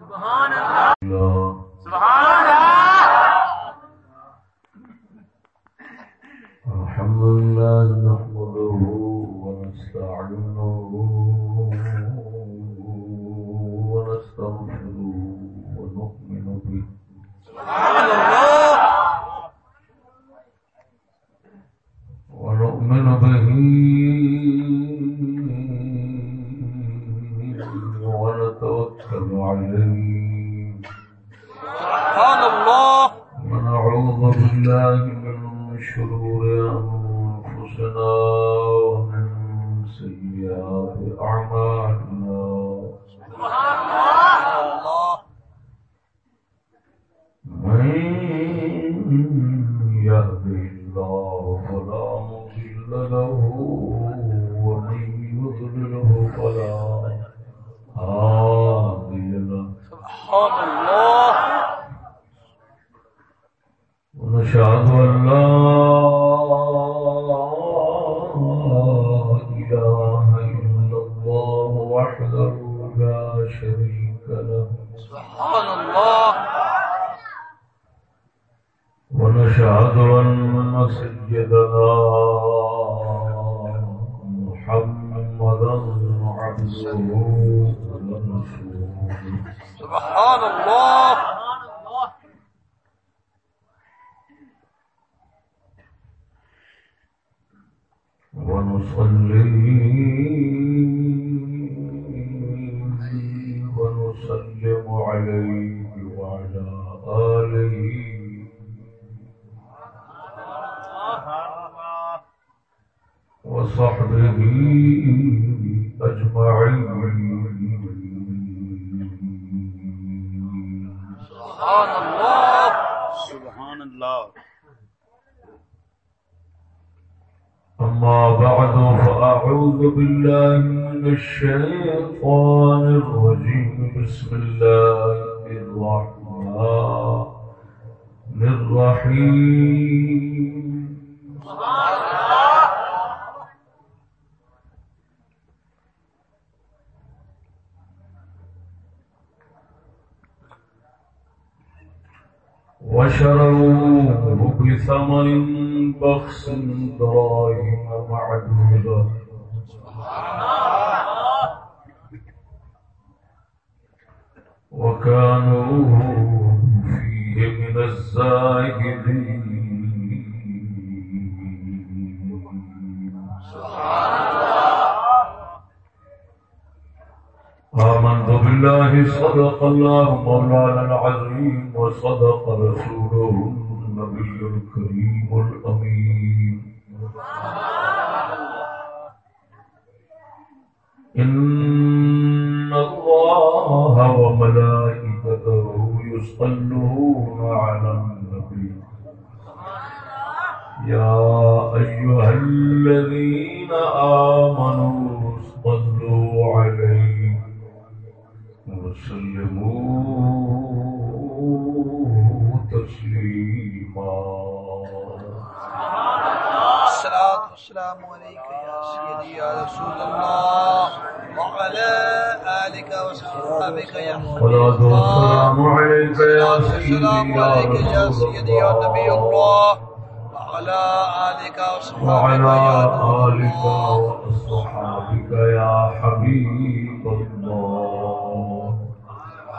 Subhanallah.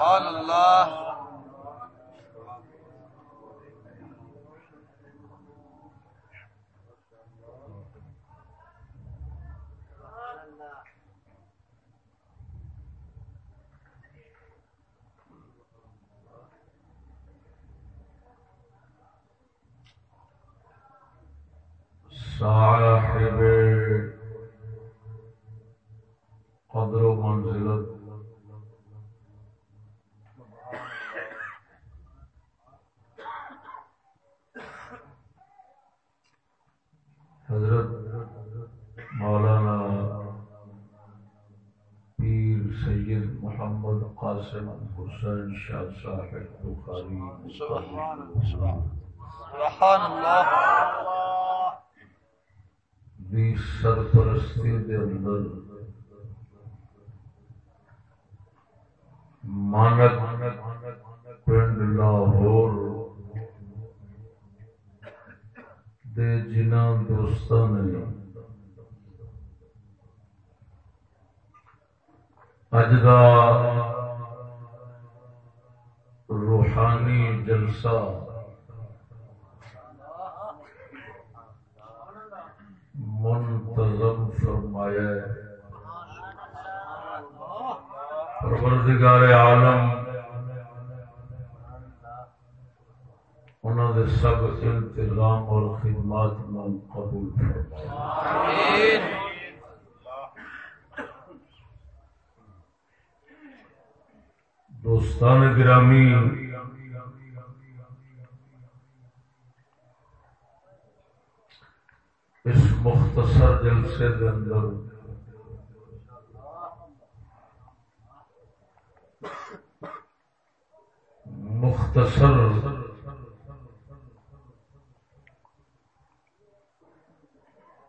قال الله. صاحب حسین شاہ صاحب بخاری سبحان اللہ. دی سرپرستی دے اندر مانک پنڈ لاہور دے جنہ دوستوں نے اج کا جلسہ منتظم فرمایا پروردگار عالم انہوں نے سب انتظام اور خدمات من قبول فرمایا دوستان گرامی اس مختصر جلسے اندر۔ مختصر۔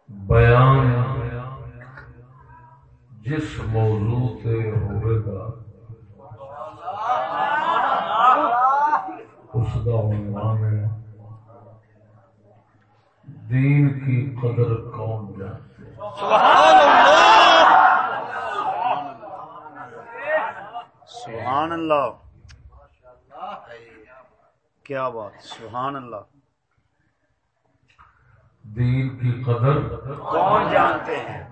بیان۔ جس موضوع سے ہوئے گا، اس کا عنوان ہے۔ دین کی قدر کون جانتے سبحان اللہ سبحان اللہ۔ کیا بات سبحان اللہ۔ دین کی قدر۔ کون جانتے ہیں؟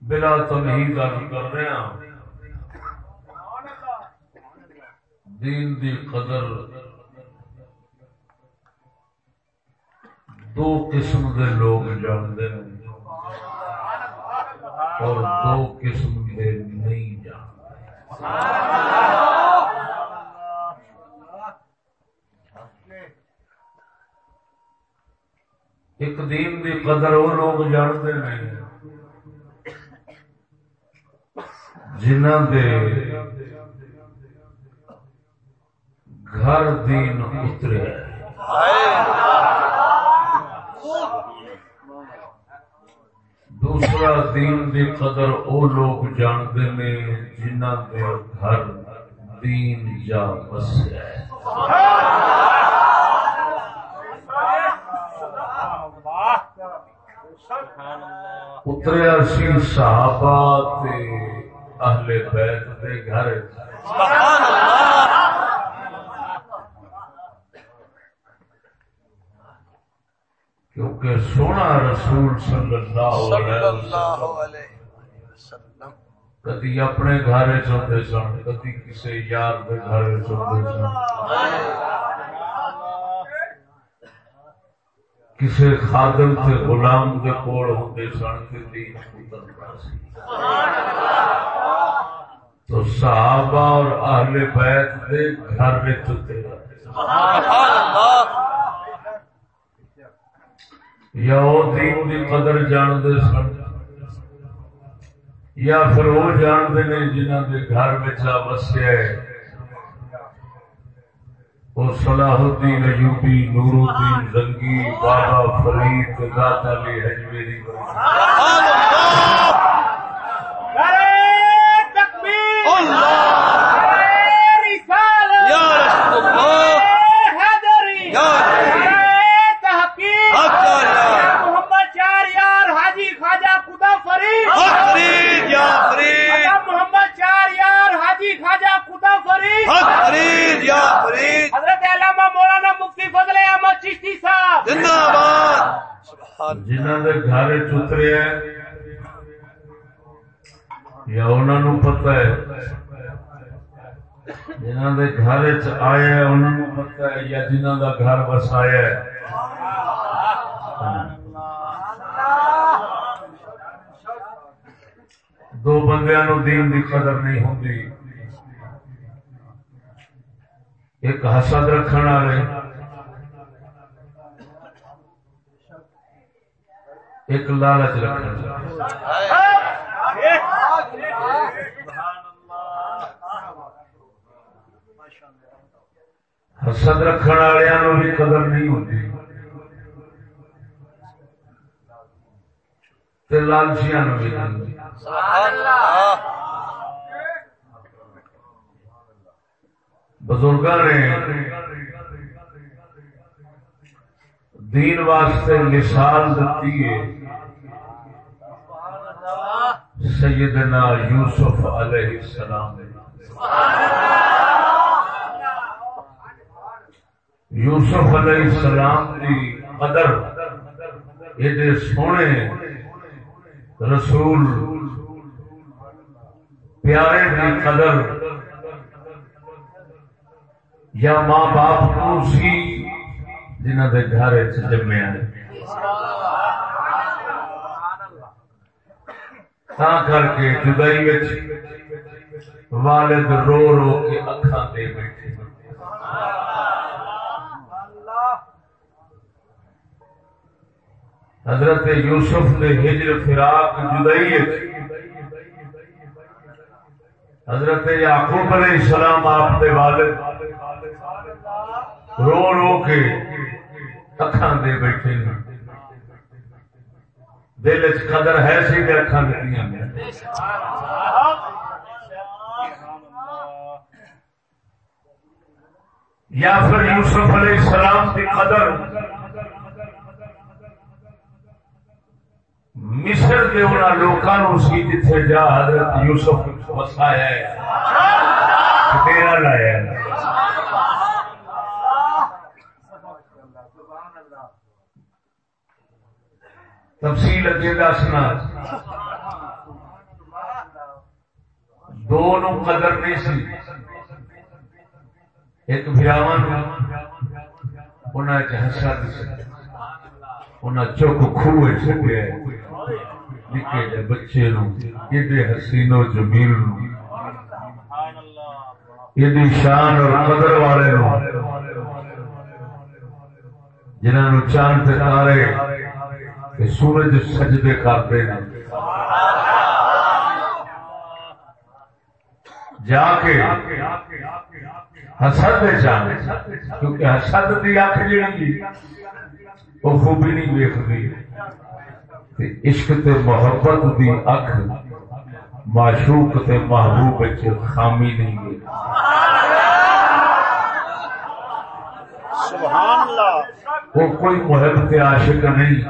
بلا تمہید عرض کر رہے ہیں دین دی قدر۔ دو قسم کے لوگ جانتے ہیں۔ اور دو قسم کے نہیں جانتے۔ ایک دین دی قدر وہ لوگ جانتے نہیں جنہ دے گھر دین اترے۔ دوسرا دین دی قدر او لوگ جانتے ہیں جنہ دے گھر دین جا بسیا ہے۔ اتریا سی صحابہ تے اہل بیت دے گھر۔ سبحان اللہ۔ کیونکہ سونا رسول صلی اللہ علیہ وسلم۔ کدی اپنے گھر چاہتے سن کدی کسی یار کے گھر چاہتے سن۔ کسی خادم سے غلام کے کول ہوتے سن کے سی۔ تو صحابہ اور اہل بیت دے گھر میں سبحان اللہ۔ یا وہ دین دی قدر جانتے سن، یا پھر وہ جانتے ہیں جنہوں کے گھر بچا وسیا ہے۔ وہ صلاح الدین ایوبی نور الدین زنگی، بابا فرید داتا علی حجویری سبحان اللہ اللہ یا رسول اللہ یا حق اللہ محمد چار یار حاجی خواجہ خدا فرید حق فرید یا فرید محمد چار یار حاجی خواجہ خدا فرید حق فرید یا فرید. حضرت علامہ مولانا مفتی فضل احمد چشتی صاحب. زندہ آباد. سبحان جنہوں کے گھر چترے ہیں یا انہوں پتا ہے جنہوں کے گھر چ آیا ہے انہوں پتا ہے یا جنہوں کا گھر وسایا ہے۔ دو بندیاں نو دین دی قدر نہیں ہوندی۔ ایک حسد رکھن والے ایک لالچ رکھن والے حسد رکھن والوں بھی قدر نہیں ہوتی تے لالچیاں نو بھی نہیں نے دین واسطے مثال دیتی ہے۔ سیدنا یوسف علیہ السلام یوسف علیہ السلام کی قدر یہ سونے رسول، پیارے کی قدر۔ یا ماں باپ کو سی جنہ کے گھر جمیا تا کر کے جدائی والد رو رو کے اکھان دے بیٹھے۔ حضرت یوسف نے ہجر فراق جدائی حضرت یعقوب علیہ السلام آپ کے والد رو رو کے اکھان دے بیٹھے ہیں۔ دل چ قدر ہے سی کہ اکھان دیتی یا پھر یوسف علیہ السلام کی قدر۔ مصر کے انہوں لوگوں سی جتھے جا حضرت یوسف وسایا ڈیرا لایا تفصیل اگے دسنا دونوں قدر نہیں سی۔ ایک براون انہیں چک خوہ چکے نکے بچے نو یہ حسینو جمیل نو شان اور قدر والے نو جنہوں نے چاند تارے کہ سورج سجدے کرتے ہیں جا کے حسد چاہے کیونکہ حسد کی اکھ جڑی وہ خوبی نہیں ویکتی عشق تے محبت دی اکھ معشوق تے محبوب خامی نہیں ویکتی سبحان اللہ۔ وہ کوئی محب تے عاشق نہیں۔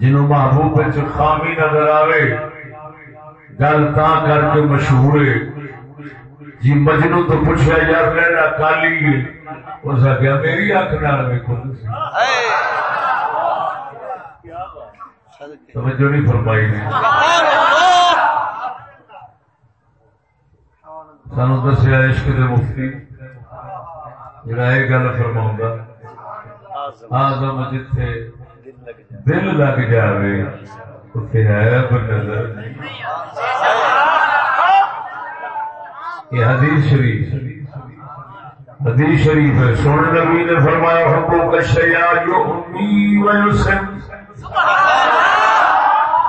جنہوں محبوب خامی نظر آوے، گل تا کر کے مشہور ہے۔ جی مجنو تو پوچھا، یار میرا کالی ہے اس آخیا میری اک نال ویکو توجہ نہیں فرمائی سانو دسیا عشق دے مفتی، جڑا یہ گل فرما آزم جتھے دل لگ جائے۔ اتنے ہے نظر۔ یہ حدیث شریف۔ حدیث شریف ہے۔ سونے نبی نے فرمایا حبو کا شیا یو امی ویسم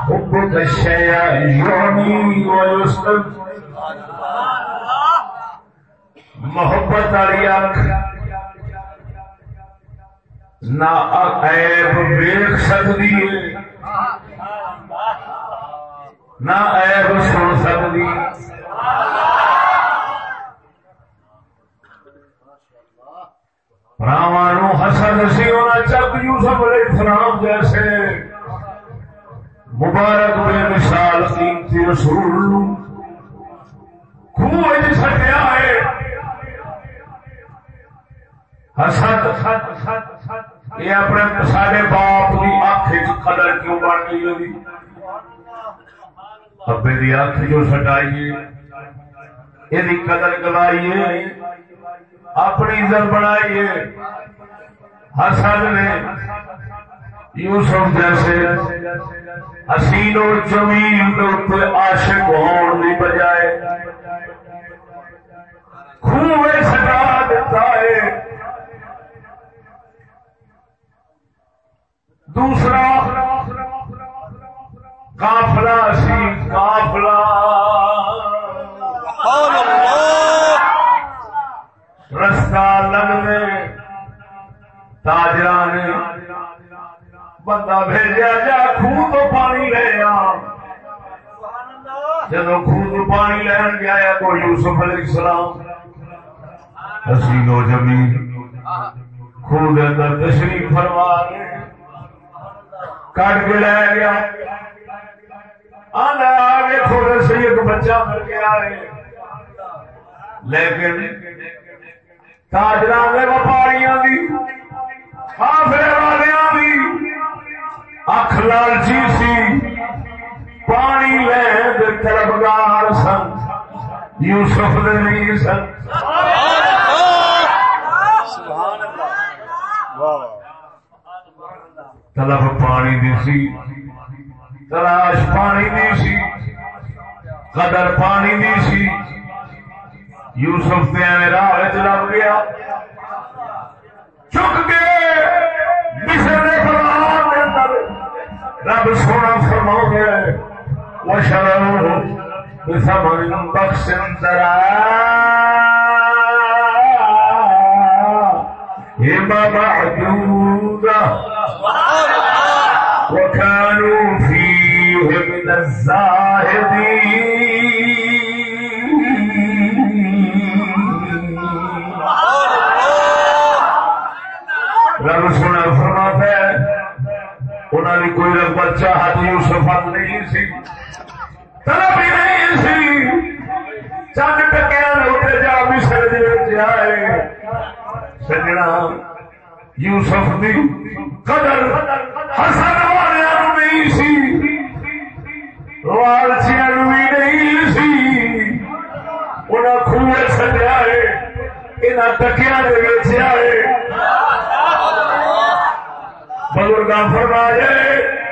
حبو کا شیا یو امی ویسم محبت والی آنکھ۔ نہ عیب ویک سکتی ہے۔ نہ عیب سن سکتی۔ راوانو حسن سی ہونا چک یوسف علیہ السلام جیسے۔ مبارک بے مثال قیمتی رسول خوہ سٹیا ہے۔ حسد یہ اپنے سارے باپ کی اکھ قدر کیوں بن گئی ہوگی ابے کی اکھ جو سٹائیے یہ قدر گلائیے اپنی عزت بنائیے حسد نے یوسف جیسے حسین و جمیل کے عاشق ہون کی بجائے خوب سٹا دیتا ہے۔ دوسرا کافلا سی کافلا رستہ لگنے تاجرا نے بندہ بھیجا جا خوہ تو پانی لے آ۔ جب خوہ تو پانی لین گیا تو یوسف علیہ السلام؟ حسین و جمیل۔ خوہ دے اندر تشریف فرما کٹ کے لے گیا۔ آنا آگے تھوڑے سے ایک بچہ گیا ہے لیکن وپاریاں دی حافظ والیاں دی اکھ لالچی سی پانی لے طلبگار سن یوسف دے نہیں سن۔ سبحان اللہ۔ واہ واہ۔ طلب پانی دی سی، تلاش پانی دی سی، قدر پانی دی سی۔ یوسف تے ایویں راہ وچ لگ گیا۔ چک کے مصر دے فرمان دے اندر رب سونا فرما گیا وشروا بثمن بخس دراهم معدودة کوئی رغبت چاہت یوسف حق نہیں سی۔ طلب ہی نہیں سی۔ چند ٹکیا اٹھے جا مصر دے وچ آئے۔ سجنا یوسف دی قدر حسن والے نہیں سی۔ لالچیاں بھی نہیں سی۔ انہاں خوہ سجا ہے انہاں ٹکیا دے وچ آئے۔ بزرگاں فرمائے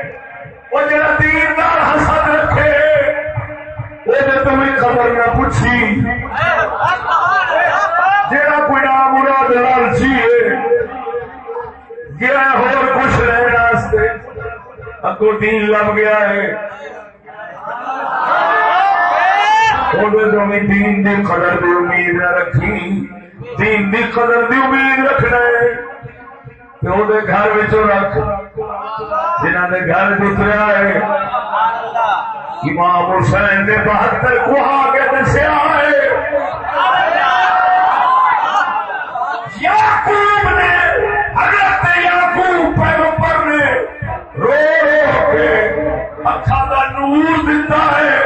وہ جڑا دیندار حسد رکھے، وہ تمہیں خبر نہ پوچھی۔ جڑا کوئی نام مراد لالچی جی ہے، گیا ہور واسطے۔ اگو دین لب گیا ہے۔ دین دی قدر دی امید نہ رکھی، دین دی قدر دی امید رکھنا ہے۔ پیو دے گھر وچوں رکھ جنہ دے گھر گزریا ہے امام حسین نے بہتر کوہا کے دسیا ہے یعقوب نے حضرت یعقوب پیغمبر نے رو رو کے اکھا کا نور دیتا ہے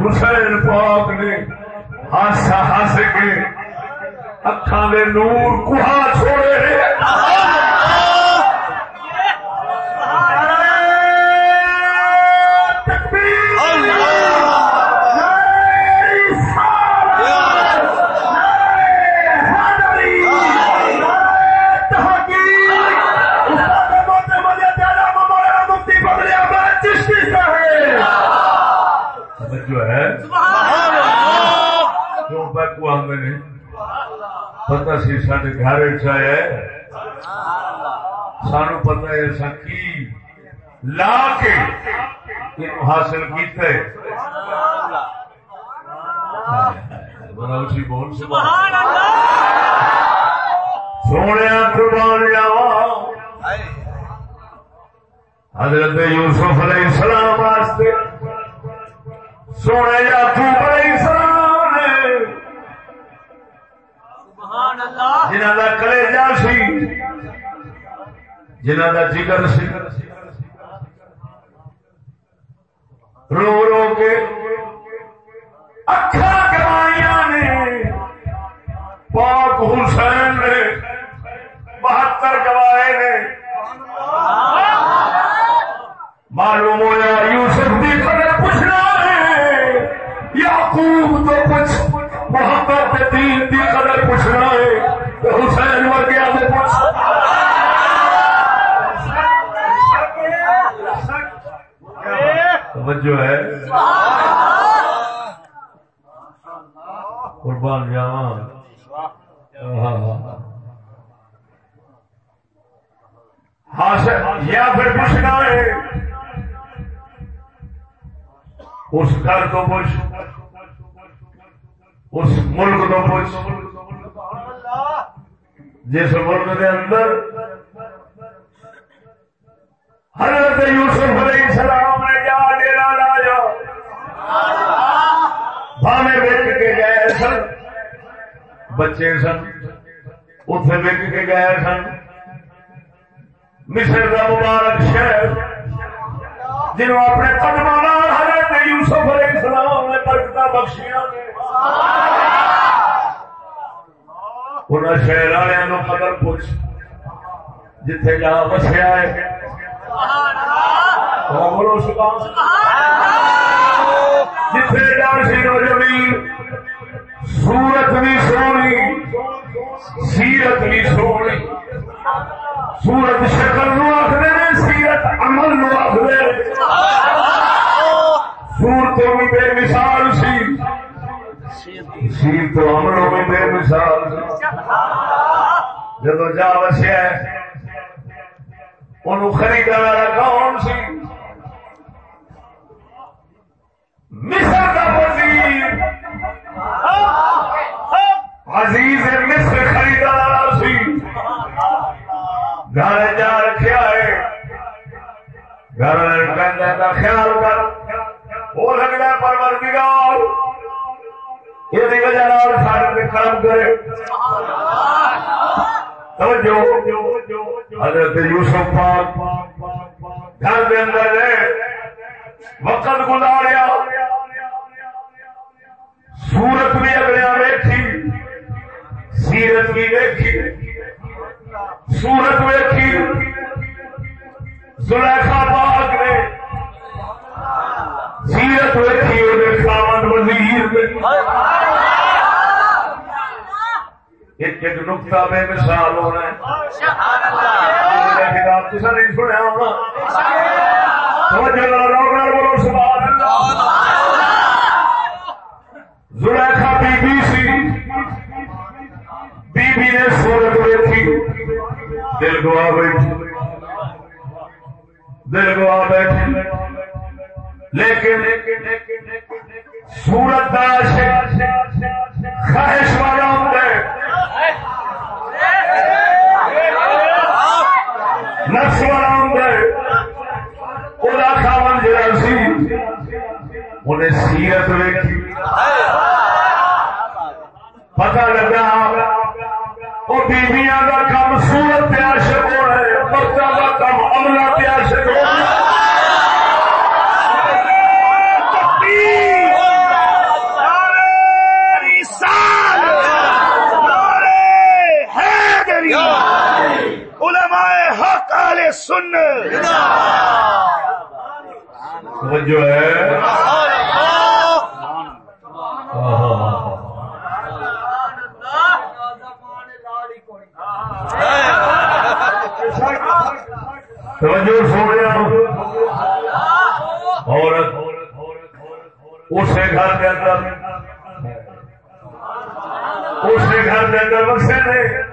حسین پاک نے ہس ہس کے اکھا دے نور کوہا چھوڑے پتا سی سارے گھر چایا سانو پتا ہے ایسا کی لا کے یہ حاصل کیتا ہے بڑا اچھی بول سبحان سونے قربان جاوا حضرت یوسف علیہ السلام واسطے سونے یعقوب علیہ السلام جنہ کا کلیجا سی جنہ کا جگر سی۔ رو رو کے اکھا گوائیاں نے۔ پاک حسین نے بہتر گوائے نے۔ معلوم ہوا یوسف کی قدر پوچھنا ہے، یعقوب تو کچھ محبت کے دین کی قدر پوچھنا ہے تو حسین ورگیا تو پوچھ توجہ ہے۔ قربان جاواں ہاں، ہاں۔ ہاں یا پھر پوچھنا ہے۔ اس گھر تو پوچھ۔ اس ملک تو پوچھ۔ جس ملک کے اندر حضرت یوسف علیہ السلام نے جا ڈیرا لایا بھاوے وک کے گئے سن۔ بچے سن۔ اتے وک کے گئے سن۔ مصر کا مبارک شہر۔ جنہوں اپنے قدم حضرت یوسف علیہ السلام نے برکت بخشیاں۔ نے انہیں شہر والوں قدر پوچھ جتھے جا بسیا ہے بولو سبحان جتھے جا سی نو زمین سورت بھی سونی سیرت بھی سونی سورت شکل نو آخر سیرت عمل نو آخر سیر تو عملوں بھی بے مثال۔ جب جا وسیا ان خریدنے والا کون سی؟ مصر کا وزیر۔ عزیز مصر خریدا والا سی۔ گھر جا رکھا ہے۔ گھر کا خیال کر۔ وہ لگتا ہے پروردگار یہ وجہ سارے کام کرے حضرت یوسف پاک گھر کے اندر وقت گزاریا۔ سورت بھی اگلے ویکھی۔ سیرت بھی ویکھی۔ سورت ویکھی۔ زلیخا پاک نے سیرت ویکھی وہ وزیر ایک ایک نقطہ بے مثال ہونا ہے۔ کتاب کسی نہیں سنیا ہونا۔ سمجھ لوگ بولو، سبحان اللہ۔ زلیخا بی بی سی۔ بی بی نے سورت ویکھی۔ دل گوا بیٹھی۔ دل گوا بیٹھی۔ لیکن سورت کا خواہش والا ہوتا ہے۔ نفس والا ہوتا ہے۔ وہ خاون جڑا سی، انہیں سیرت ویکھی۔ پتا لگا وہ بیویاں کا کام سورت پہ عاشق ہو رہا ہے، بچہ کا کام عملہ پہ عاشق ہو رہا ہے۔ سن جو ہے۔ توجہ سونے عورت اسے گھر کے اندر۔ اسے گھر کے اندر بسے نے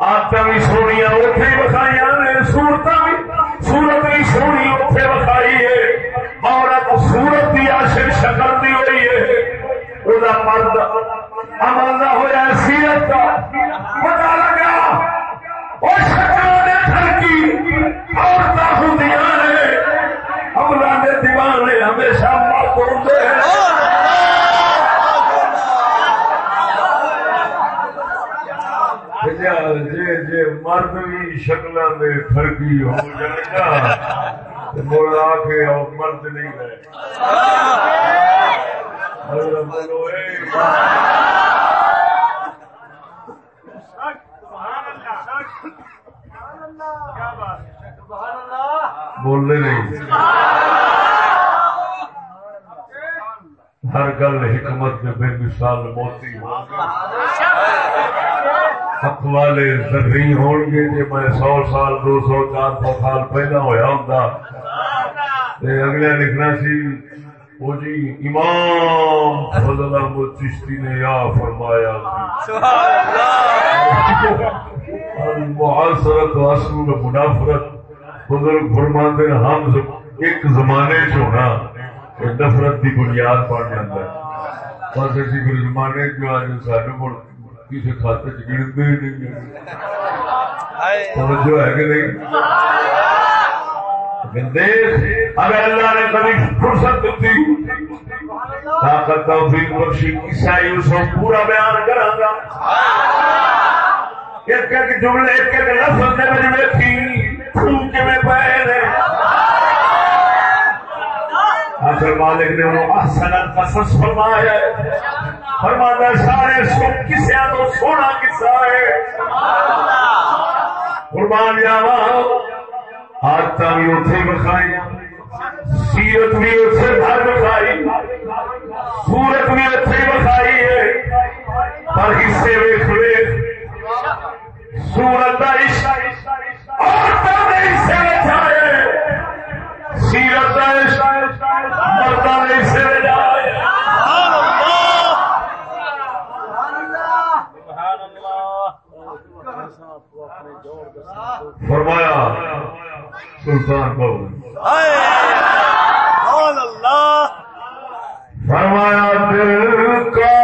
آدت بھی سونی اتے بکھائی نے سورت بھی سورت بھی سونی اتے بکھائی ہے۔ عورت سورت کی آشر شکل دی ہوئی ہے۔ وہ مرد عمل نہ ہوا سیرت کا پتا لگا۔ وہ شکل نے تھرکی عورت ہوں نے۔ عملہ نے دیوانے ہمیشہ مرد ہوتے ہیں جی جی مرد بھی شکل میں فرقی ہو جائے گا مڑ آ کے اور مرد نہیں رہے بولنے نہیں ہر گل حکمت میں بے مثال موتی ہو حق والے ذری ہون گے جی میں سو سال، دو سو، چار سو سال پہلا ہویا ہوں اگلے لکھنا سی وہ جی امام فضل احمد چشتی نے یا فرمایا محاصرت اصل منافرت، بزرگ فرماندے ہم ایک زمانے چ ہونا نفرت کی بنیاد بن جاتا ہے بس اسی زمانے جو آج سارے ملک کسی کھاتے گنتے ہی نہیں توجہ ہے کہ نہیں؟ اگر اللہ نے کبھی فرصت دیتی طاقت توفیق بخشی پورا بیان کرا گا۔ ایک ایک جملے ایک ایک لفظ پھول میں پائے مالک نے وہ احسن القصص فرمایا ہے۔ فرمانا سارے سو کسیا تو سونا قصہ ہے۔ قربان جاوا آدت بھی اتنے بکھائی سیرت بھی اتنے بھر بکھائی سورت بھی اتنے بکھائی ہے۔ پر حصے ویخ ویخ سورت کا عشق عورتوں نے حصے بچائے سیرت فرمایا سلطان کو۔ فرمایا دل کا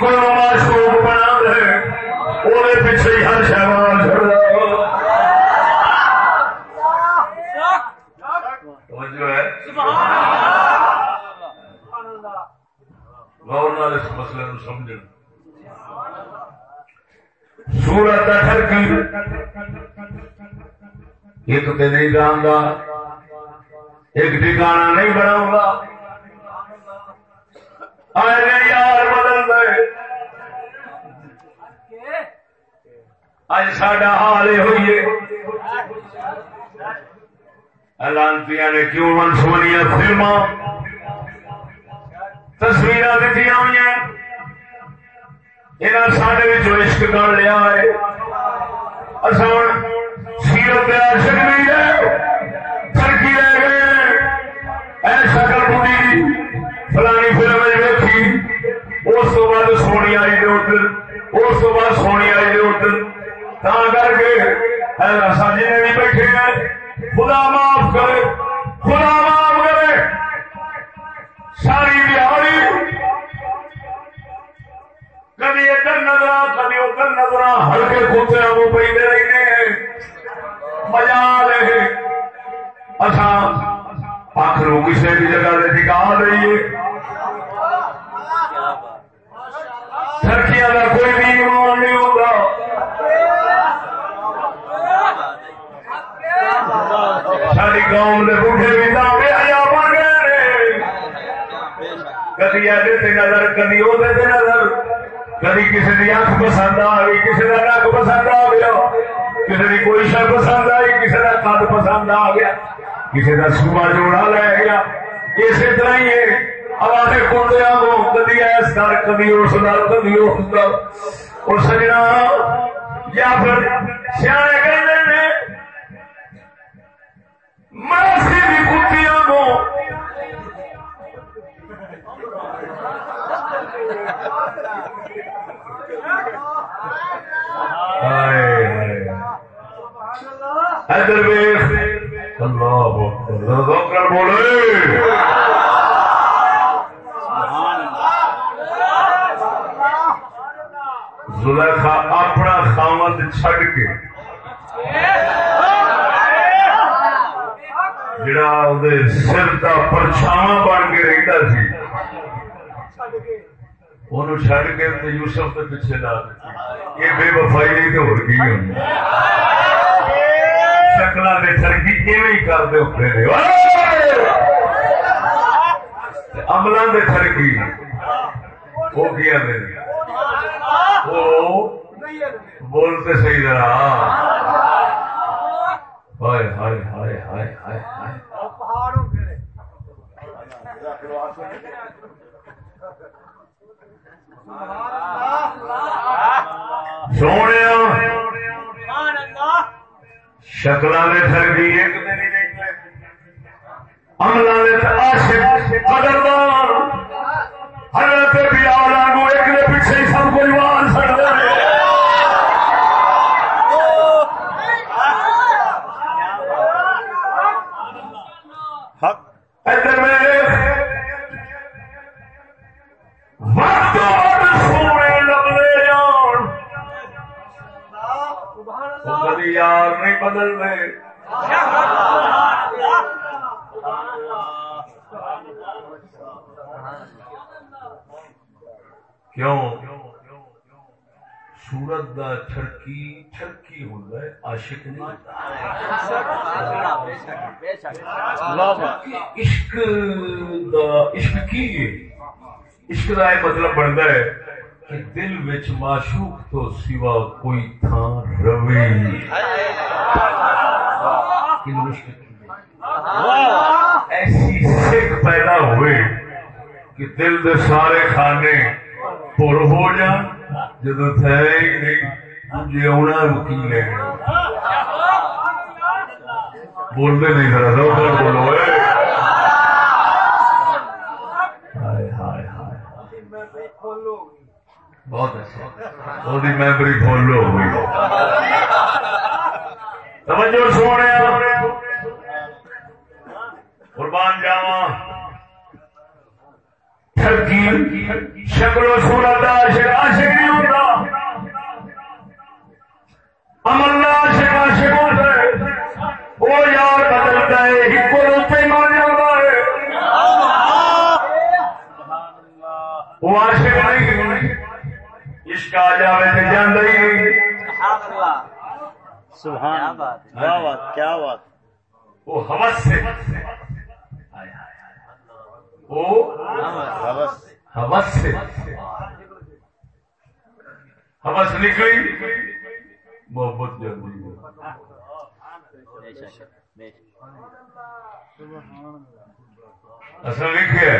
ہے ایک معشوق بنا دے۔ وہ پیچھے ہی ہر شہوار چڑھ توجہ ہے؟ غور نال اس مسئلے نو سورت اٹھر کی۔ ایک نہیں جاندا۔ ایک ٹھکانا نہیں بناؤں گا۔ یار اج ساڈا حال یہ ہوئی لانتی نے کیوں منسونی فلما تصویر دیتی ہوئی یہاں سارے عشق کر لیا ہے۔ اصل سیرت عاشق نہیں ہے ترقی رہ گئے اے شکل بڑی فلانی فلم ویکھی۔ اس بعد سونی آئی دے ادھر اس بعد سونی آئی دے ادھر تا کر کے سج نے بھی بیٹھے ہیں، خدا معاف کرے، خدا معاف کرے۔ ساری بہاری کبھی ادھر نظر کبھی ادھر نظر ہلکے کتے وہ پہ رہتے مزہ رہے اچھا آخر کسی بھی جگہ سے ٹکا رہیے سرکیاں کا کوئی بھی ایمان نہیں ساری قوم کے بوٹے بھی دے آیا بن گئے کدی ایڈے نظر، کدی وہ نظر۔ کدی کسی کی اکھ پسند آ گئی کسی کا نک پسند آ گیا کسی کی کوئی شر پسند آئی، کسی کا کد پسند آ گیا۔ کسی کا سوا جوڑا لے گیا۔ اسی طرح ہی ہمارے کندیا کو کدی ایس در، کدی اس در، کدی اس در۔ اور سجنا، یا پھر سیانے کہتے ہیں مرسی بھی کتیاں کو ادھر اللہ کر بولے زلیخا اپنا خامد چھڑ کے۔ جڑا سر کا پرچھاوا بن کے رہتا سی انہوں چھڑ کے یوسف کے پیچھے لا دیتی یہ بے وفائی نہیں تو ہو گئی شکل کے ترقی کیون کرتے ہوتے عملوں کے ترقی وہ کیا میرے وہ بولتے صحیح ذرا ہائے ہائے ہائے ہائے ہائے ہائے۔ سونے شکل نے ٹھرکی ایک دن ہی نکلے عملہ نے عاشق، قدردان۔ حضرت بلال آنگو ایک دے پیچھے سب کو ایمان سڑ ادھر یار نہیں بدل رہے کیوں؟ سورت دا چھڑکی چھڑکی ہوتا ہے عاشق نہیں عشق دا عشق کی؟ عشق دا مطلب بنتا ہے کہ دل وچ معشوق تو سوا کوئی تھان روے؟ ایسی سکھ پیدا ہوئے کہ دل دے سارے کھانے پر ہو جان جدو تھے ہی نہیں جی آنا وکیل ہے بولتے نہیں ذرا بولو اے۔ ہائے ہائے ہائے بہت اچھا۔ وہ میموری فل ہو گئی۔ توجہ سونے قربان جاواں۔ ٹھرکی شکل و صورت عاشق عاشق نہیں ہوتا۔ عمل عاشق عاشق ہوتا ہے وہ یار بدلتا ہے ایک کو روپے مان جاتا ہے وہ عاشق نہیں عشق آ جاوے ہی۔ نہیں سبحان کیا بات کیا بات وہ حوث سے۔ وہ سے۔ نکلی۔ محبت شک اصل لکھے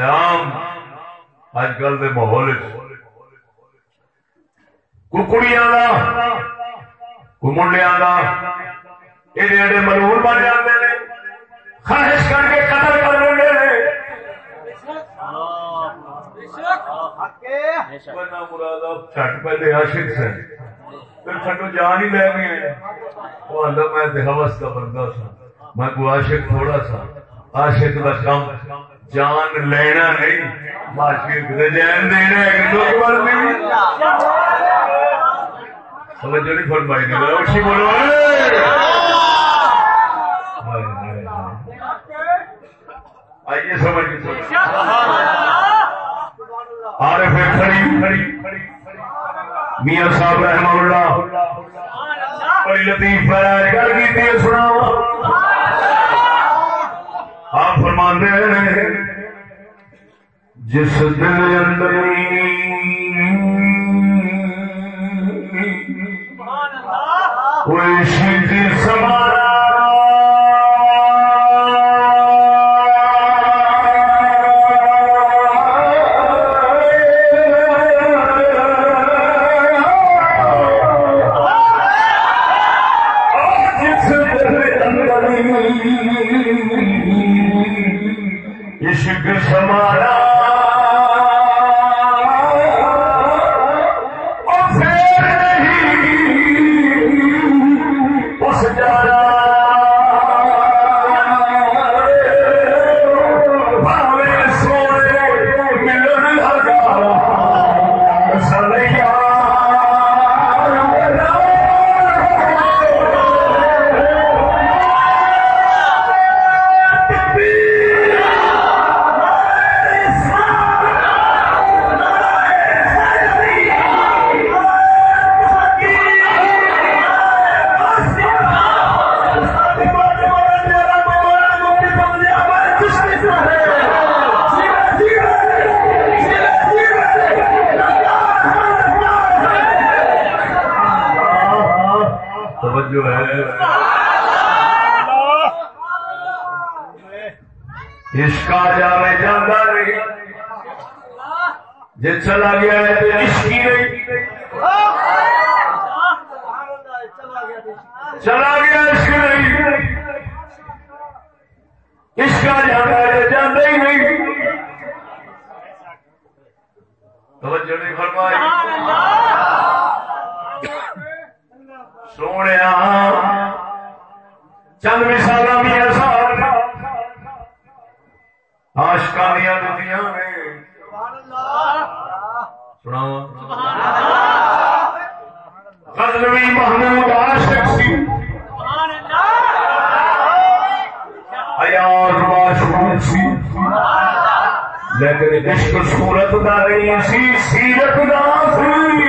عام۔ اج کل کے ماحول ککڑیاں کا منڈیا کا ایڈے ایڈے ملور بن جاتے ہیں خواہش کر کے قتل کر لیں چٹ پہلے عاشق سے پھر جان ہی لے گئے وہ میں تے کا بندہ سا میں کو عاشق تھوڑا سا عاشق کا کام جان لینا نہیں عاشق دے جان دینا ہے نہیں فرمائی نہیں اچھی بولو۔ آئیے سمجھ آر پھر کھڑی کھڑی میاں صاحب رحمہ اللہ، بڑی لطیف بیان کر کی تھی جس دل اندر کوئی شیدی سمارا عشق آ میں جانا نہیں۔ جی چلا گیا ہے تو عشق ہی نہیں چلا گیا عشق نہیں عشق آ جاتا ہے جانا ہی نہیں توجہ نہیں فرمائی سونے چند مثال بھی ایسا آشکاریاں دیتی سناوا غزنوی محمود عاشق سی ایاز معشوق سی لیکن عشق صورت دا نہیں سی سیرت دا سی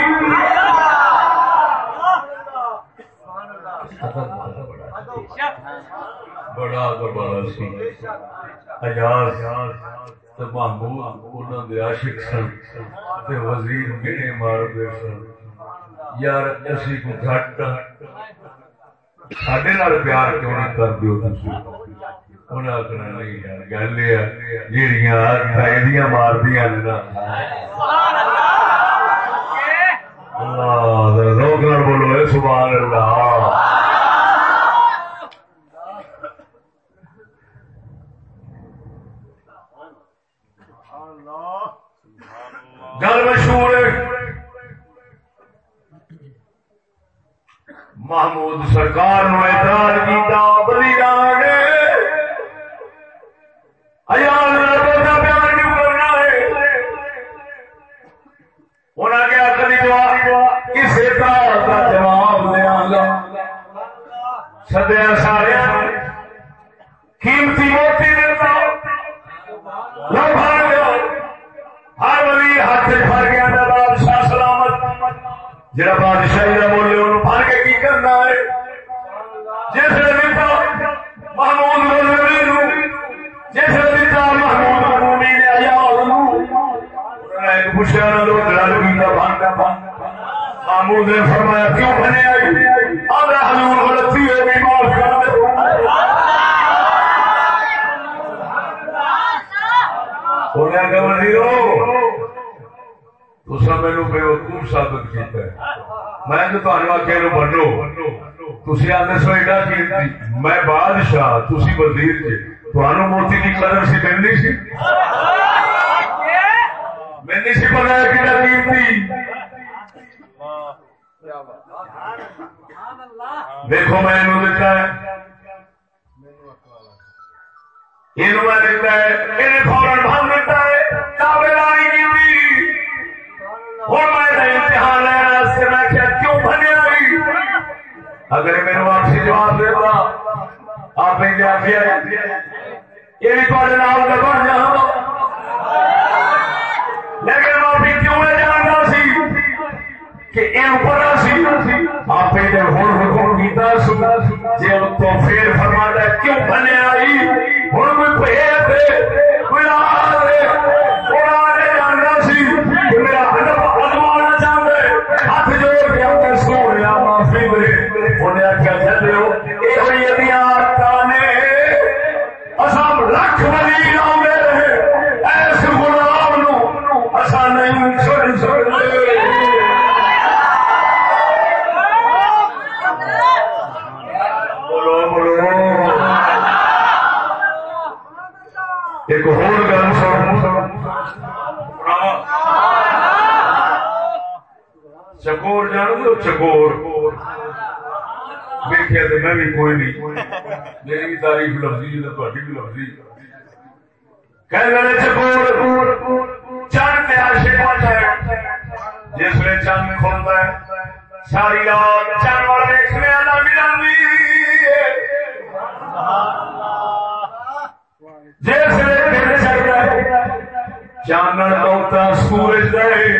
بڑا بڑا سی ایاز تے محمود انہاں دے عاشق سن تے وزیر گنے مار دے سن۔ یار اسی کو گھٹ۔ سڈے نال پیار کیوں نہیں کر دیو تسی انہیں آخنا نہیں یار گل یہ جہیا ماردیا نے نا۔ اللہ۔ روک نال بولو اے سبحان اللہ۔ گل مشہور ہے محمود سرکار نو اعتراض کیتا بلی جانے بیان کیوں کرنا ہے؟ انہاں کیا جواب اس کا جواب دیا گا سدیا سارے جڑا بادشاہی کا بولے انہوں پھڑ کے کی کرنا ہے؟ جس نے دیتا محمود غزنوی نو، جس نے دیتا محمود مومی نے آیا پوچھا نہ لو دلال کیتا محمود نے فرمایا، کیوں بنے آئی؟ حضور غلطی ہے کر دے۔ کہ وزیرو بے وقوف ثابت کیتا ہے۔ میں تو تمہیں آخیا نو بنو تھی آدھے سو ایڈا کیمتی میں بادشاہ تھی وزیر جی تمہوں موتی کی قدر سی ملنی سی ملنی سی پتا ہے کہنا دیکھو میں دیتا ہے یہ میں دیتا ہے انہیں فوراً بھن دیتا ہے تابے کی ہوں میں اگر میرے واپسی جواب دے گا آپ نے کیا کیا یہ بھی تھوڑے نام کا بن لیکن معافی کیوں میں جانتا سی؟ کہ یہ اوپر سی، آپ نے ہوں حکم کیتا سنا جی تو پھر فرما کیوں بنے آئی؟ ہوں کوئی پہیر کوئی آ چکور دیکھا تو میں بھی کوئی نہیں۔ میری بھی تعریف لفظی ہے بھی لفظی کہنے چکور چند پیار سے جس میں چند کھلتا ہے۔ ساری رات چند وال دیکھنے والا ملا جس میں دن چڑھتا ہے۔ چانن ہوتا سورج دے۔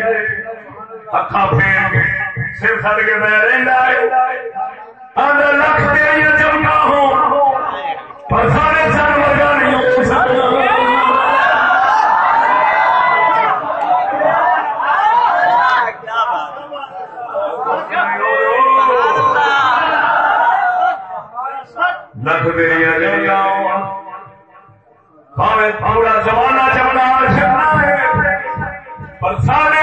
اکھا پھیر کے سر سڑ کے میں رہتا ہے۔ لکھ تیری چمکا ہوں پر سارے چند ورگا نہیں ہو سکتا۔ لکھ تیری چمکا ہوں پورا زمانہ چمنا چلنا ہے۔ پر سارے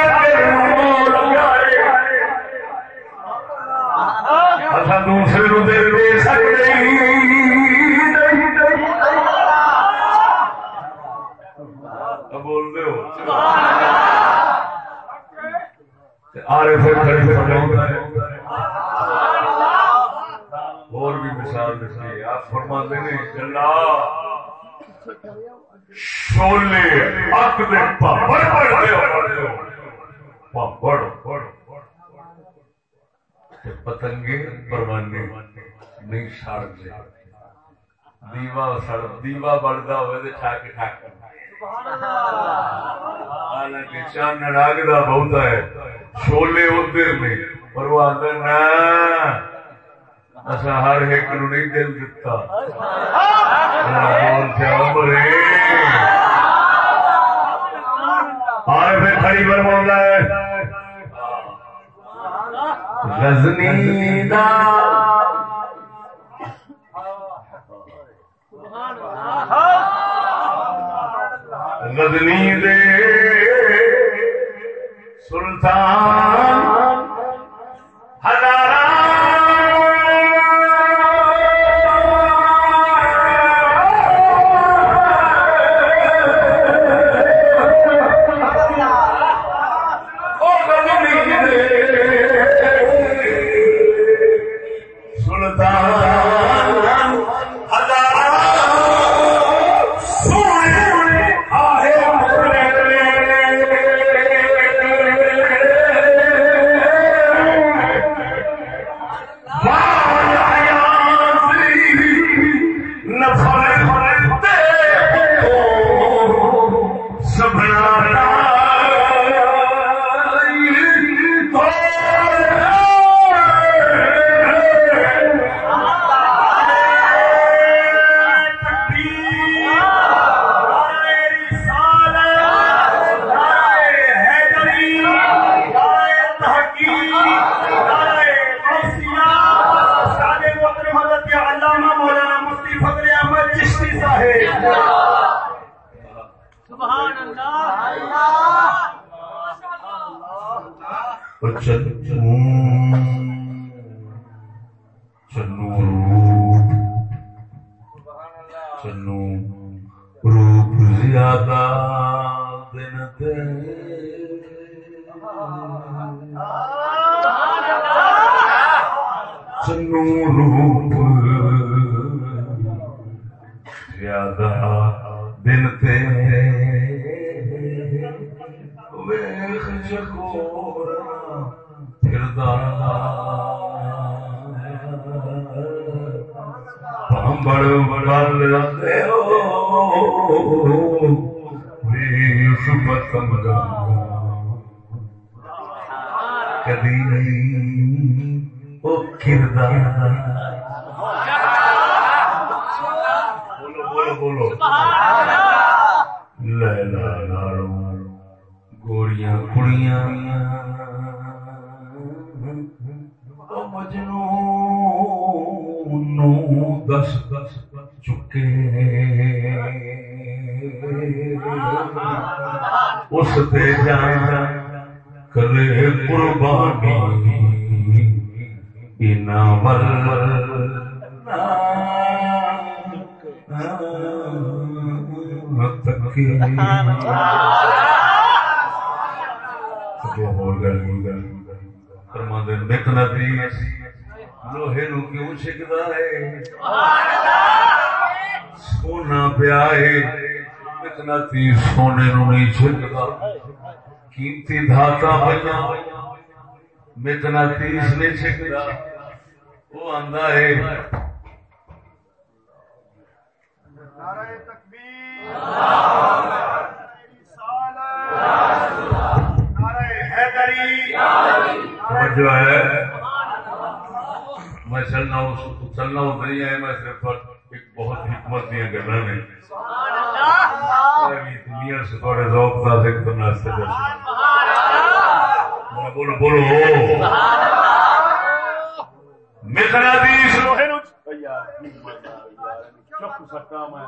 دوسرے نو دے دے۔ سکتے بول دے ہو۔ آرے پھر اور بھی مثال دیکھیے آپ فرماتے ہیں شولے اک دے پاپڑ پڑ پاپڑ۔ پتنگے پروانے، نہیں سڑ دے۔ دیوا سڑ، دیوا بڑھتا ہوئے تو ٹھاک ٹھاک حالانکہ چند راگدا بہت ہے شولے ادھر نے، پر وہ آدھے نا اصا ہر ایک نو نہیں دل دتا۔ ہاں، بول پھر ہاں، کھڑی پر ہے غزنی دا غزنی دے سلطان۔ ہزارہ چنو روپ زیادہ دن دے۔ روپ کدی او کردار. بولو بولو بولو. لیلا گوریاں، کڑیاں. نو دس دس چکے. اس تے جانا کرے قربانی اینا لوہے نو کیوں ہے؟ سونا پیا سونے نو نہیں چکتا قیمتی دھاتا بنا متنا تیس نہیں چکتا وہ آندا ہے۔ نعرہ تکبیر۔ نعرہ حیدری۔ جو ہے۔ میں چلنا چلنا نہیں ہے میں صرف ایک بہت حکمت دیا گلا نے دنیا سے تھوڑے ذوق تازہ کرنا بولو بولو۔ متنا دیش چپ سکتا میں۔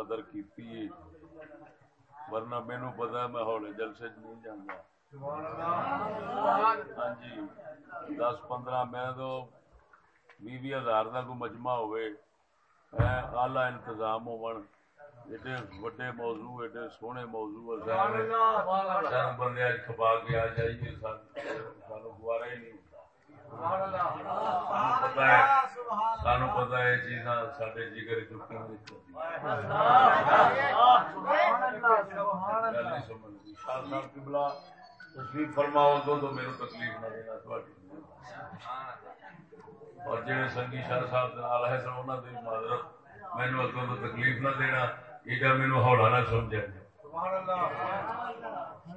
قدر کیتی ورنہ مینو پتا میں ہولے جلسے نہیں جانا ہاں جی دس پندرہ میں تو بھی بھی ہزار کا کوئی مجمع ہوئے آلہ انتظام ہون ایڈے وڈے موضوع، ایڈے سونے موضوع سن بندے اج کھپا کے آ جائیے سان گوارا ہی نہیں پتا ہاں، ہے۔ سانو پتا ہے چیزاں سڈے جگر تشریف فرماؤ دو تو میرے تکلیف نہ دینا اور جہے سنگی شاہ صاحب نال ہے انہوں نے معذرت مینو اگوں تو تکلیف نہ دینا ایڈا مینو ہولا نہ سمجھا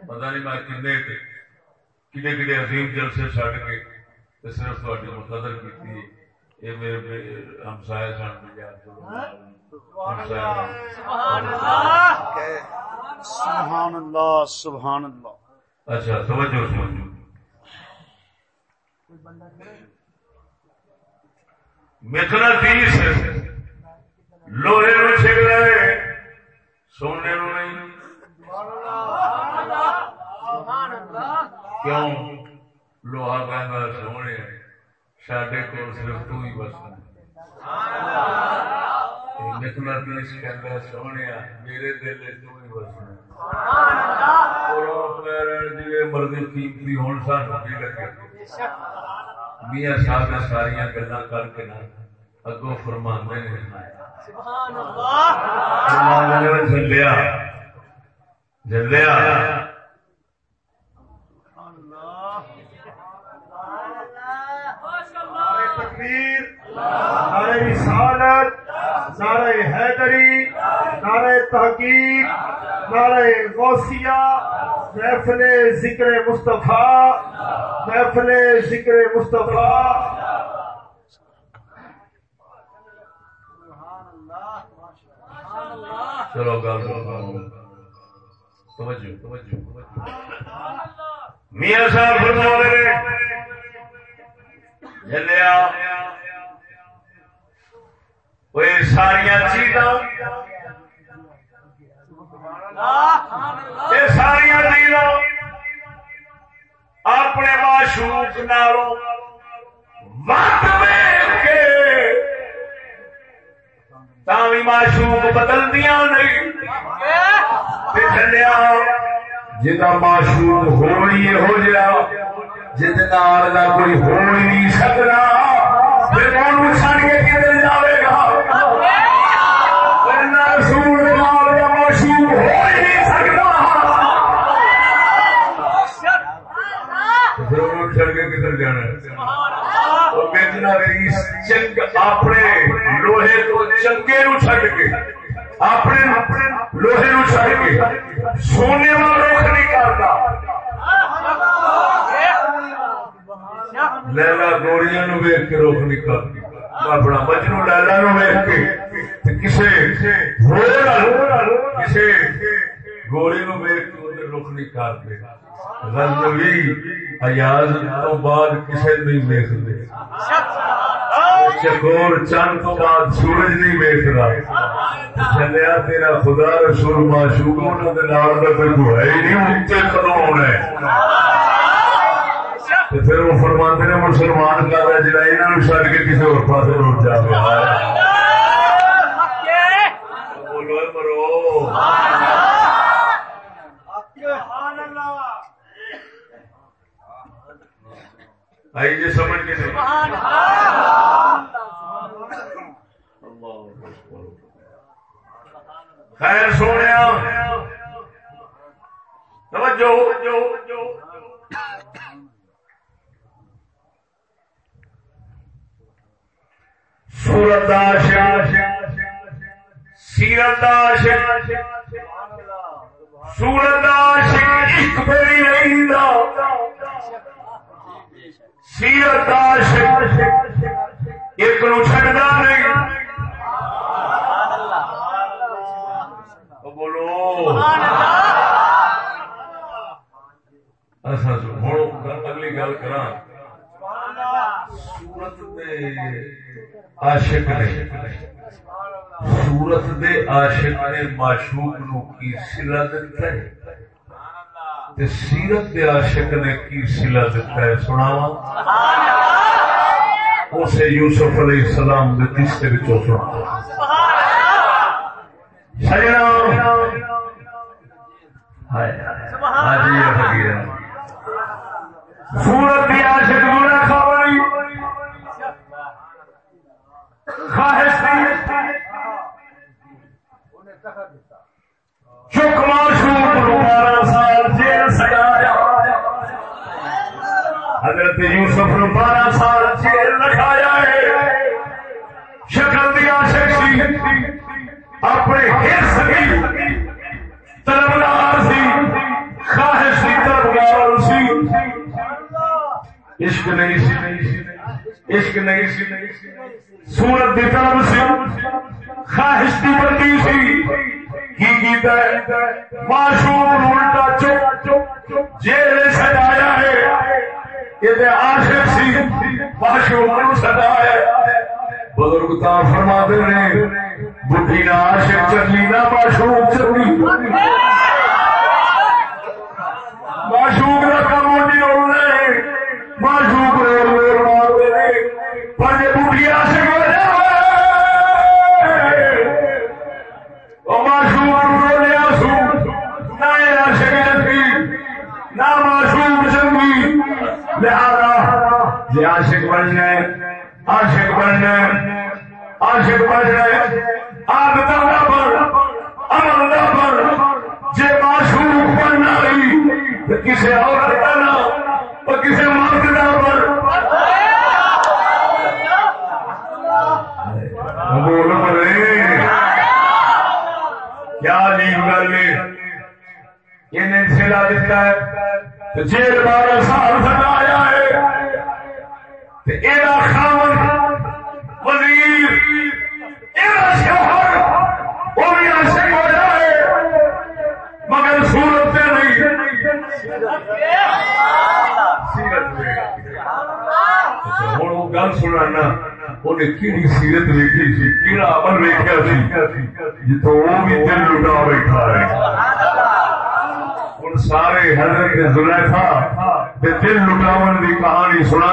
پتا نہیں میں کنے کنے کنے عظیم جلسے چڈ کے صرف تھوڑی مقدر کی یہ میرے ہمسائے سن سبحان اللہ۔ سبحان اللہ۔ اچھا سمجھو سمجھو متنا تیس۔ لوہے نو رہے سونے نو نہیں۔ کیوں؟ لوہا کہنا سونے۔ سڈے کو صرف تو ہی بسنا کہنا سونے میرے دل تو ہی بسنا جی مرضی قیمتی ہون سان لگے میاں صاحب نے ساریا گلا کر کے نہ اگو نے۔ جلیا جلیا نعرہ تکبیر نعرہ رسالت نعرہ حیدری نعرہ تحقیق، نعرہ غوثیہ، محفل ذکر مصطفیٰ، محفل ذکر مصطفیٰ۔ چلو گل توجہ توجہ میاں صاحب فرما رہے جلیا۔ وہ ساریا چیزاں یہ ساریا چیزاں اپنے معشوق نالوں وقت ویخ کے تاوی معشوق بدل دیا نہیں چلیا جا معشوق ہونی ہو جا جن کا کوئی ہو نہیں سکتا پھر انہوں کے ہے بیچنا چنگ اپنے لوہے تو چنگے نو چڈ کے، اپنے لوہے نو چڈ کے، سونے والا رخ نہیں کرتا۔ لیلا گوڑیاں نو ویخ کے رخ نہیں کرتی۔ اپنا مجنو لیلا نو ویخ کے کسے کسے گوڑی نو ویخ کے رخ نہیں کرتے۔ غزنوی ایاز تو بعد کسے نہیں ویختے چکور چند تو بعد سورج نہیں رہا چلیا تیرا خدا رسول معشوق انہوں نے نال کا پھر تو ہے ہی نہیں اونچے کدو ہونا ہے۔ پھر وہ فرماتے نے مسلمان کر رہا یہاں چڑھ کے کسی اور پاس روٹ جا بولو مرو۔ بھائی جی سمجھ کے نہیں خیر سونے توجہ۔ سورت سیرت سورت ایک بڑی نہیں سیرت ایک نو چھڑنا نہیں۔ بولو۔ اصل ہوں اگلی گل کرا سورت عاشق نے سورت دے عاشق نے معشوق نو کی سلا دیتا ہے؟ تے سیرت دے عاشق نے کی سلا دیتا ہے سناوا اسے یوسف علیہ السلام دے قصے وچوں سنا سجنا! ہائے یہ فقیر ہے۔ سورت دی عاشق گنا کھاوی خواہش حضرت یوسف نو بارہ سال جیل لگایا ہے۔ شکل دی عاشق اپنے حرص کی طلبگار سی، خواہش کی طلبگار سی۔ عشق نہیں سی۔ عشق نہیں سی۔ سورت کی طرف سی۔ خواہش کی بندی سی۔ کی کیتا ہے؟ معشوق الٹا چپ جیل سجایا ہے۔ یہ عاشق سی معشوق سجایا ہے۔ بزرگ تا فرما دے نے بڈھی نہ عاشق چلی نہ معشوق چلی معشوق نہ لہذا یہ عاشق بن جائے عاشق بن جائے عاشق بن جائے عادت پر عمل پر، جے معشوق بننا نہیں کسی اور اور کسی مرد کا پر۔ کیا عجیب گل ہے۔ سلا دیتا ہے جیل بارہ سال سجایا۔ یہ خاون وزیر یہ شوہر، وہ بھی عاشق ہو جائے، مگر سورت سے نہیں۔ اچھا، ہوں، وہ گل سنا انہیں کہڑی سیرت ویکھی سی کہڑا عمل ویکیا سی جتوں وہ بھی دل لٹا بیٹھا ہے۔ ہوں، سارے حضرت زلیخا دل لٹاون کی کہانی سنا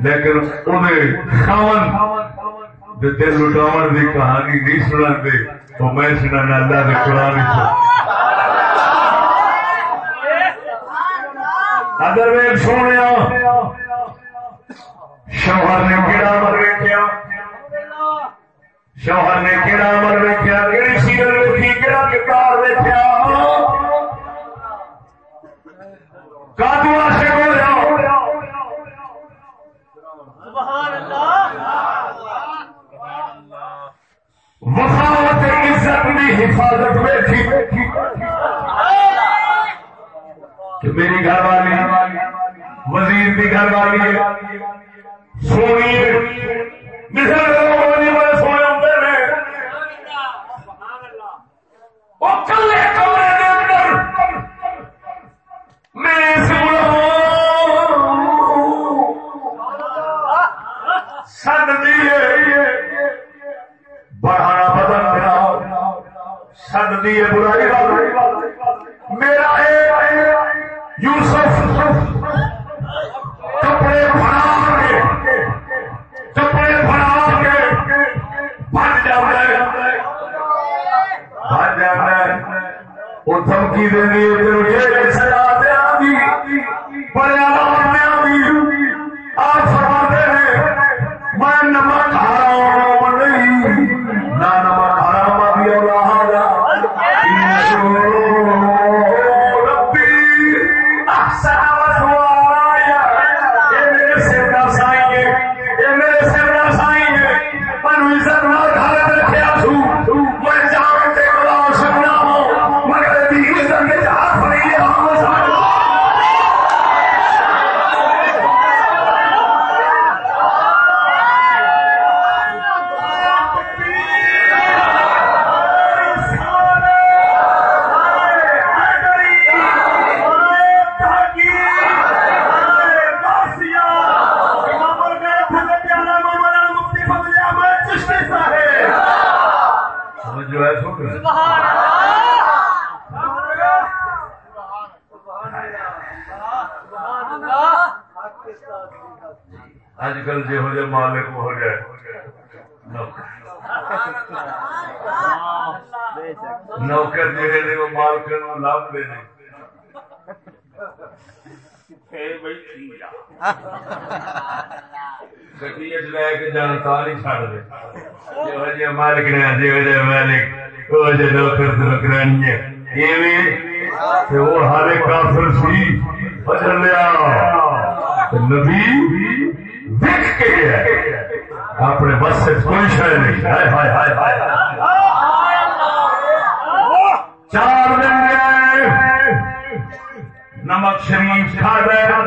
لیکن انہیں خاون دل لٹاون کی کہانی نہیں سنا دے تو میں سنا اللہ کے قرآن اگر میں سونے شوہر نے کہڑا عمل ویکیا شوہر نے کہڑا عمل ویکیا کہڑی سیل ویکھی؟ کہڑا کردار ویکیا ہاں؟ کادو عاشق ہو جاؤ وفاوت عزت کی حفاظت ویکھی کہ میری گھر والی وزیر کی گھر والی ہے۔ سونی مثل بڑے سونے ہوتے ہیں وہ کلے کمرے کے اندر میرے سے سد دیے سد دیے برائی میرا یوسف۔ کپڑے بنا کے، کپڑے بنا کے بن جاتا بن جاتا وہ دھمکی دینی ہے ہر کافر سی۔ نبی دیکھ کے گیا اپنے بس سے کوئی شہ نہیں۔ ہائے ہائے ہائے ہائے۔ چار دن گئے۔ نمک شریف کھا گئے۔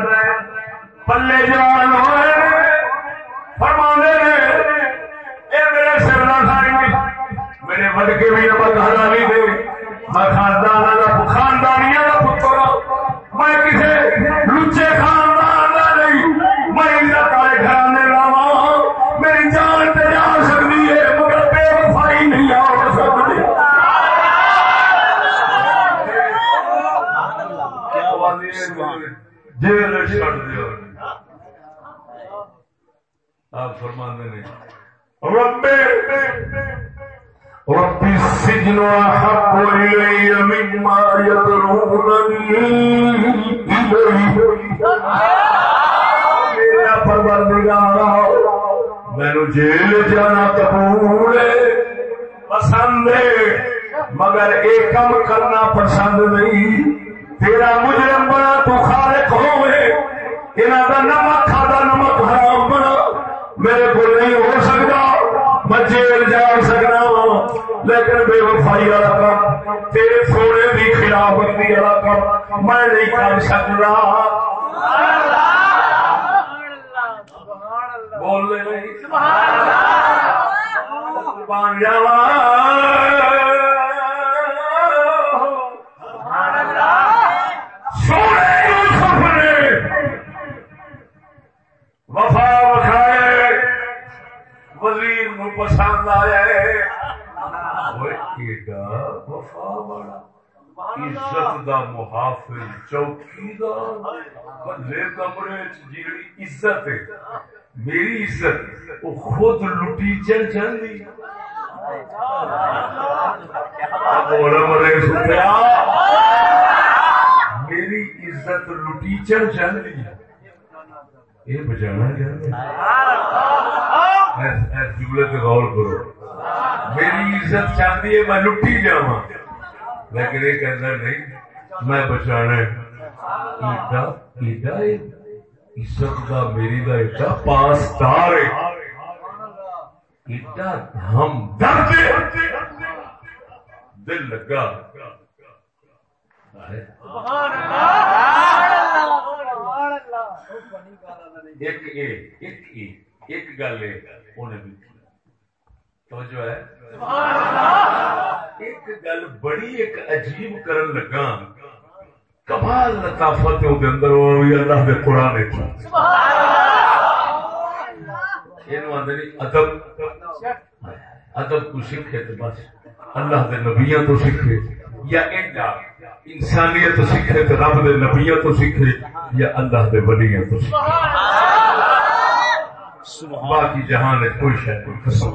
دا محافظ چوکیدار بلے کمرے جیڑی عزت ہے میری عزت وہ خود لٹی چل جاندی بول مرے سنیا میری عزت لٹی چل جاندی یہ بچانا جملے پہ غور کرو میری عزت چاہتی ہے میں لٹی جاوا لیکن یہ کہنا نہیں میں بچانا ایڈا ایڈا عزت کا، میری کا ایڈا پاسدار ہے۔ ایڈا ہم درد دل لگا۔ ایک ایک گل ہے۔ توجہ ہے۔ ایک گل بڑی ایک عجیب کرن لگا۔ کمال لطافت دے اندر وہ بھی اللہ دے قرآن ادب۔ ادب کو سیکھے تو بس۔ اللہ دے نبیاں تو سیکھے یا ایڈا۔ انسانیت تو سیکھے تو رب دے نبیاں تو سیکھے یا اللہ دے ولیاں تو سیکھے۔ باقی جہان ہے کوئی شاید کوئی قسم۔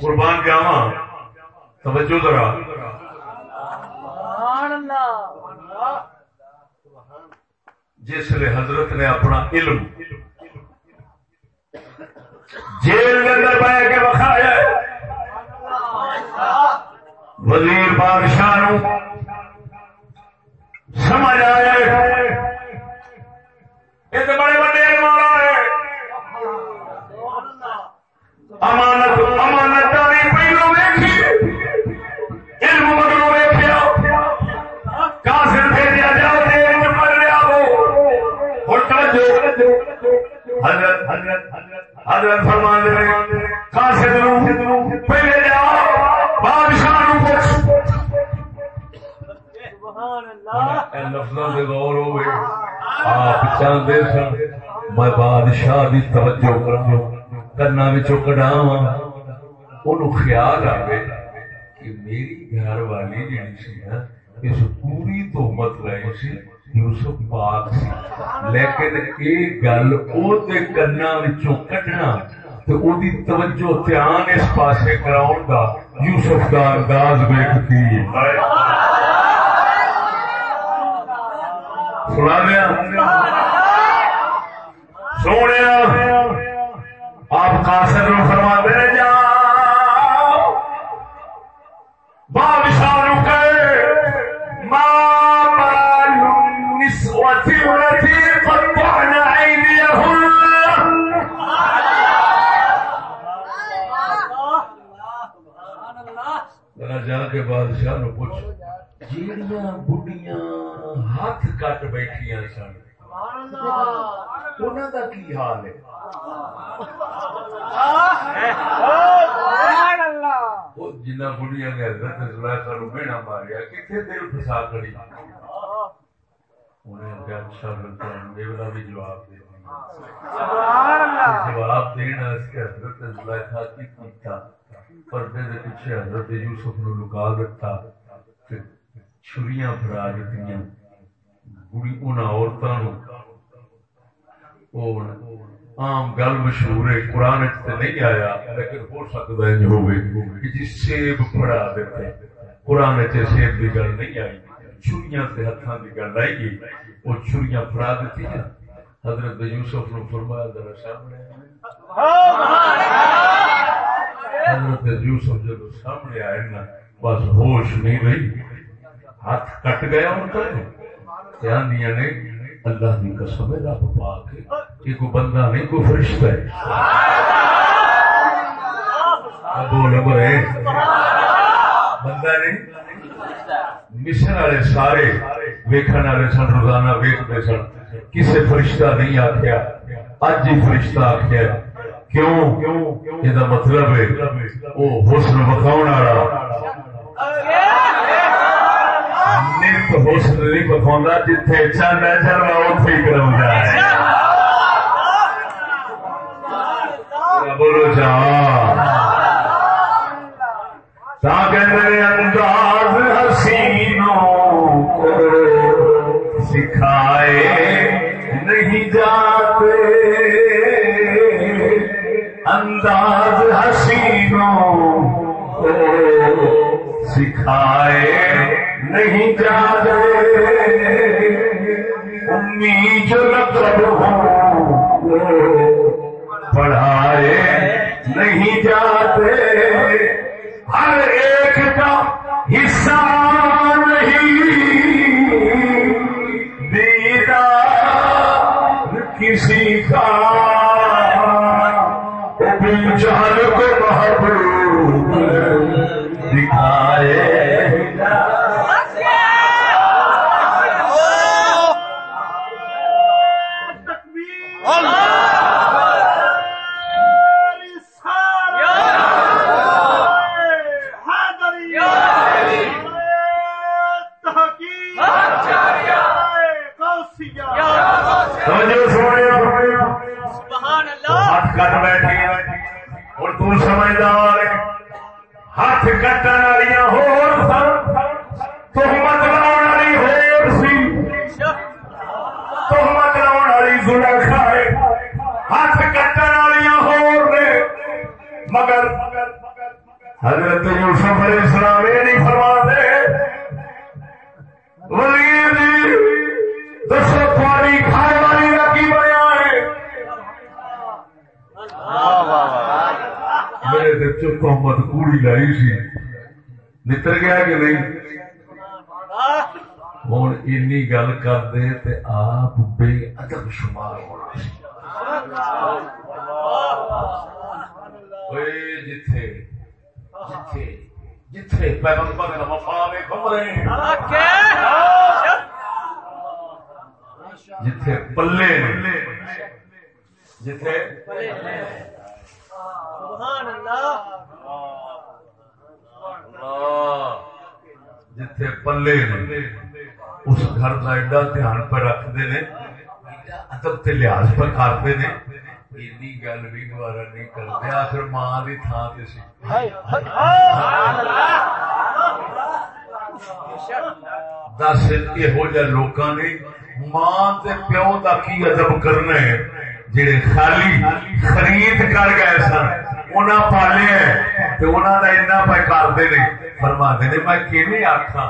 قربان جاوا توجہ ذرا۔ جس نے حضرت نے اپنا علم جیل کے اندر بہ کے بکھایا وزیر بادشاہ سمجھ آیا یہ تو بڑے بڑے ہے امانت امانت حضرت حضرت حضرت فرمان دے نو پہلے جاؤ بادشاہ نو پوچھ غور آپ سن میں بادشاہ دی توجہ کروں کرنا خیال کہ میری گھر والی جڑی سی نا اس پوری تہمت لائی سی یوسف پاک لیکن یہ گل او دے کنا وچوں کڈنا تے او دی توجہ دھیان اس پاسے کراؤن دا یوسف دا انداز ویکھتی ہے سنا دیا سونے، آپ قاصد نو فرما دے جا قطعن أيديهن جا کے بادشاہ نو پوچھ۔ جیڑیاں بڈیاں ہاتھ کٹ بیٹھیاں سن انہاں دا کی حال ہے؟ جنہ بڑھیا نے حضرت زلیخا نو مینا ماریا کتنے دل پھسا کھڑی؟ انہیں آخیا اچھا لگتا بھی جواب دے جواب دینا اس کے حضرت زلیخا کی کیتا پردے دے پیچھے حضرت یوسف نو لکا دیتا تے چھریاں بڑی انہاں عورتاں نو عام گل مشہور ہے قرآن تے نہیں آیا لیکن ہو سکتا ہے ہوے کہ جی سیب پڑا دیتے قرآن سیب کی گل نہیں آئی۔ چھریاں تے ہتھاں کی گل آئی گئی وہ چھریاں پڑا دیتی ہیں۔ حضرت یوسف نو فرمایا، ذرا سامنے حضرت یوسف جب سامنے آئے نا، بس ہوش نہیں رہی۔ ہاتھ کٹ گیا ان کا دھیان دیا نے؟ اللہ کی قسم ہے، رب پاک ہے۔ یہ کوئی بندہ نہیں، کوئی فرشتہ ہے۔ بول مرے بندہ نہیں۔ مشن والے سارے ویکن والے سن روزانہ ویکتے سن کسے فرشتہ نہیں آخیا اج ہی فرشتہ آخیا کیوں یہ مطلب ہے وہ حسن بکاؤ والا نت حسن نہیں بکھاؤں جتھے چند ہے چل اتنے ہی کرا ہے بولو جا انداز حسینوں سکھائے نہیں جاتے امی جو لقب ہوں پڑھائے نہیں جاتے تہمت لائی سی۔ نتر گیا کہ نہیں؟ ہوں این گل کر دے تے آپ بے ادب شمار ہونا جتھے جتھے جتھے پیغمبر دا وفا میں جتھے پلے جتھے جتھے پلے نے۔ اس گھر کا ایڈا دھیان پر رکھتے ہیں ادب تے لحاظ پر کرتے ہیں گل بھی دوبارہ نہیں کرتے آخر ماں کی تھان سے سی۔ دس یہو جہ لوگ نے ماں تے پیو کا کی ادب کرنا ہے جڑے خالی خرید کر گئے سن۔ انہیں پالے ہیں پہ کرتے نے فرما دے میں کیویں آخا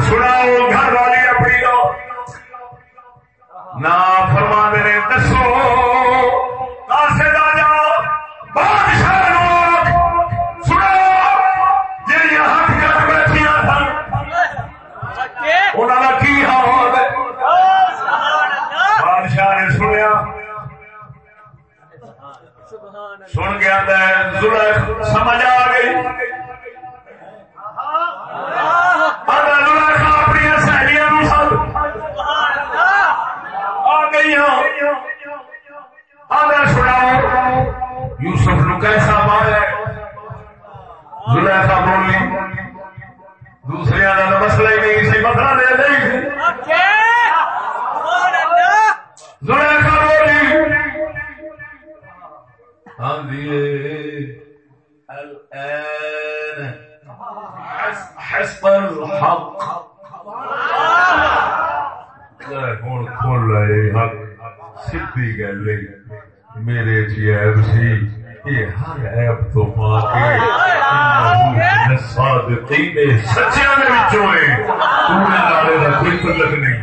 سناؤ گھر والی اپنی لو نہ فرما دے دسو کاسے جاؤ سن گیا زلیخ سمجھ آ گئی۔ اپنی سہیلیاں سب آ گئی نالے دا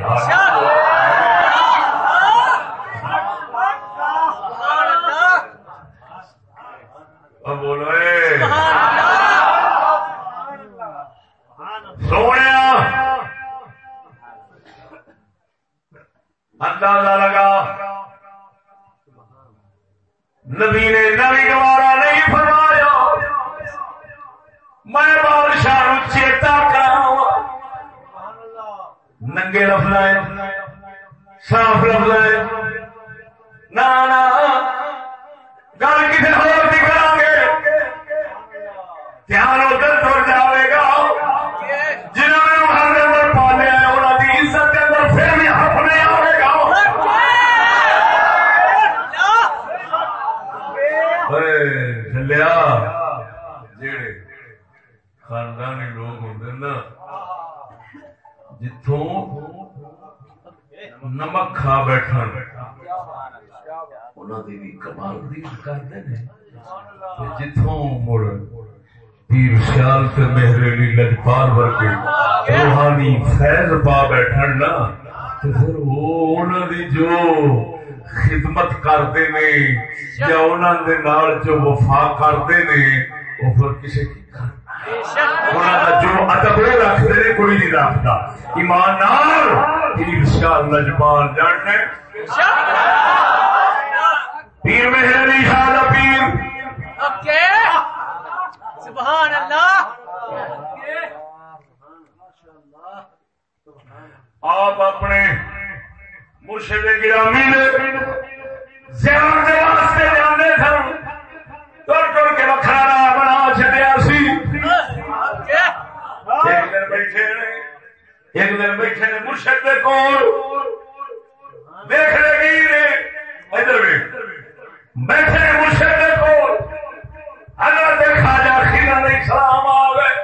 کرتے نے وہ پھر کسی کی جو ادب وہ رکھتے ہیں کوئی نہیں رکھتا۔ ایمان نال پیر سیال لجپال جاننے پیر مہریلی شاہ پیر۔ سبحان اللہ۔ آپ اپنے مرشد گرامی نے واسطے ٹر ٹر کے وکھرا بنا چڑیا سی۔ ایک دن بیٹھے ایک دن بیٹھے نے مرشد دے کول۔ دیکھ لگی نے، ادھر بیٹھے مرشد دے کول۔ حضرت خواجہ خیرہ علیہ السلام آ گئے۔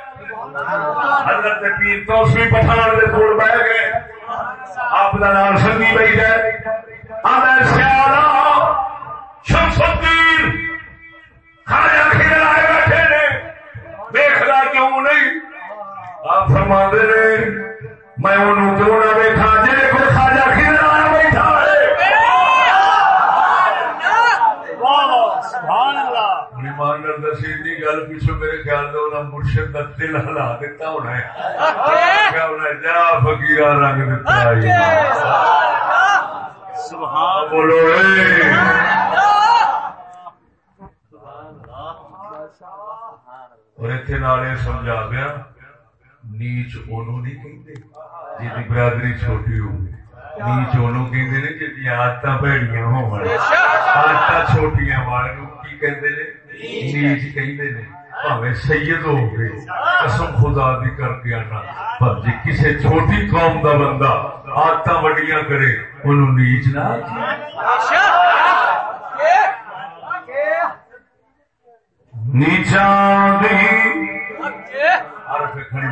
حضرت پیر تو پٹھان دے کول بہ گئے۔ آپ کا نام سنگی بھائی ہے آدھا سیالا، شمس الدین۔ خواجہ خیرہ آئے بیٹھے نے۔ دیکھنا کیوں نہیں؟ آپ فرما رہے میں انہوں کیوں نہ دیکھا جی کوئی خواجہ خیرہ آیا بیٹھا ایمان گل پیچھو میرے خیال انہاں مرشد دا دل ہلا دیتا ہونا ہے۔ جا فقیرہ رنگ دیتا ہے۔ بولو اے اور اتنے سمجھا دیا نیچ انہوں نہیں جی برادری چھوٹی ہو نیچ نے جی آدت بھڑیاں ہو چھوٹیاں والے کی نے؟ نیچ کہتے نے۔ سید ہو گئے، قسم خدا دی کر کے آنا۔ پر جی کسی چھوٹی قوم دا بندہ آدت وڈیاں کرے انہوں نیچ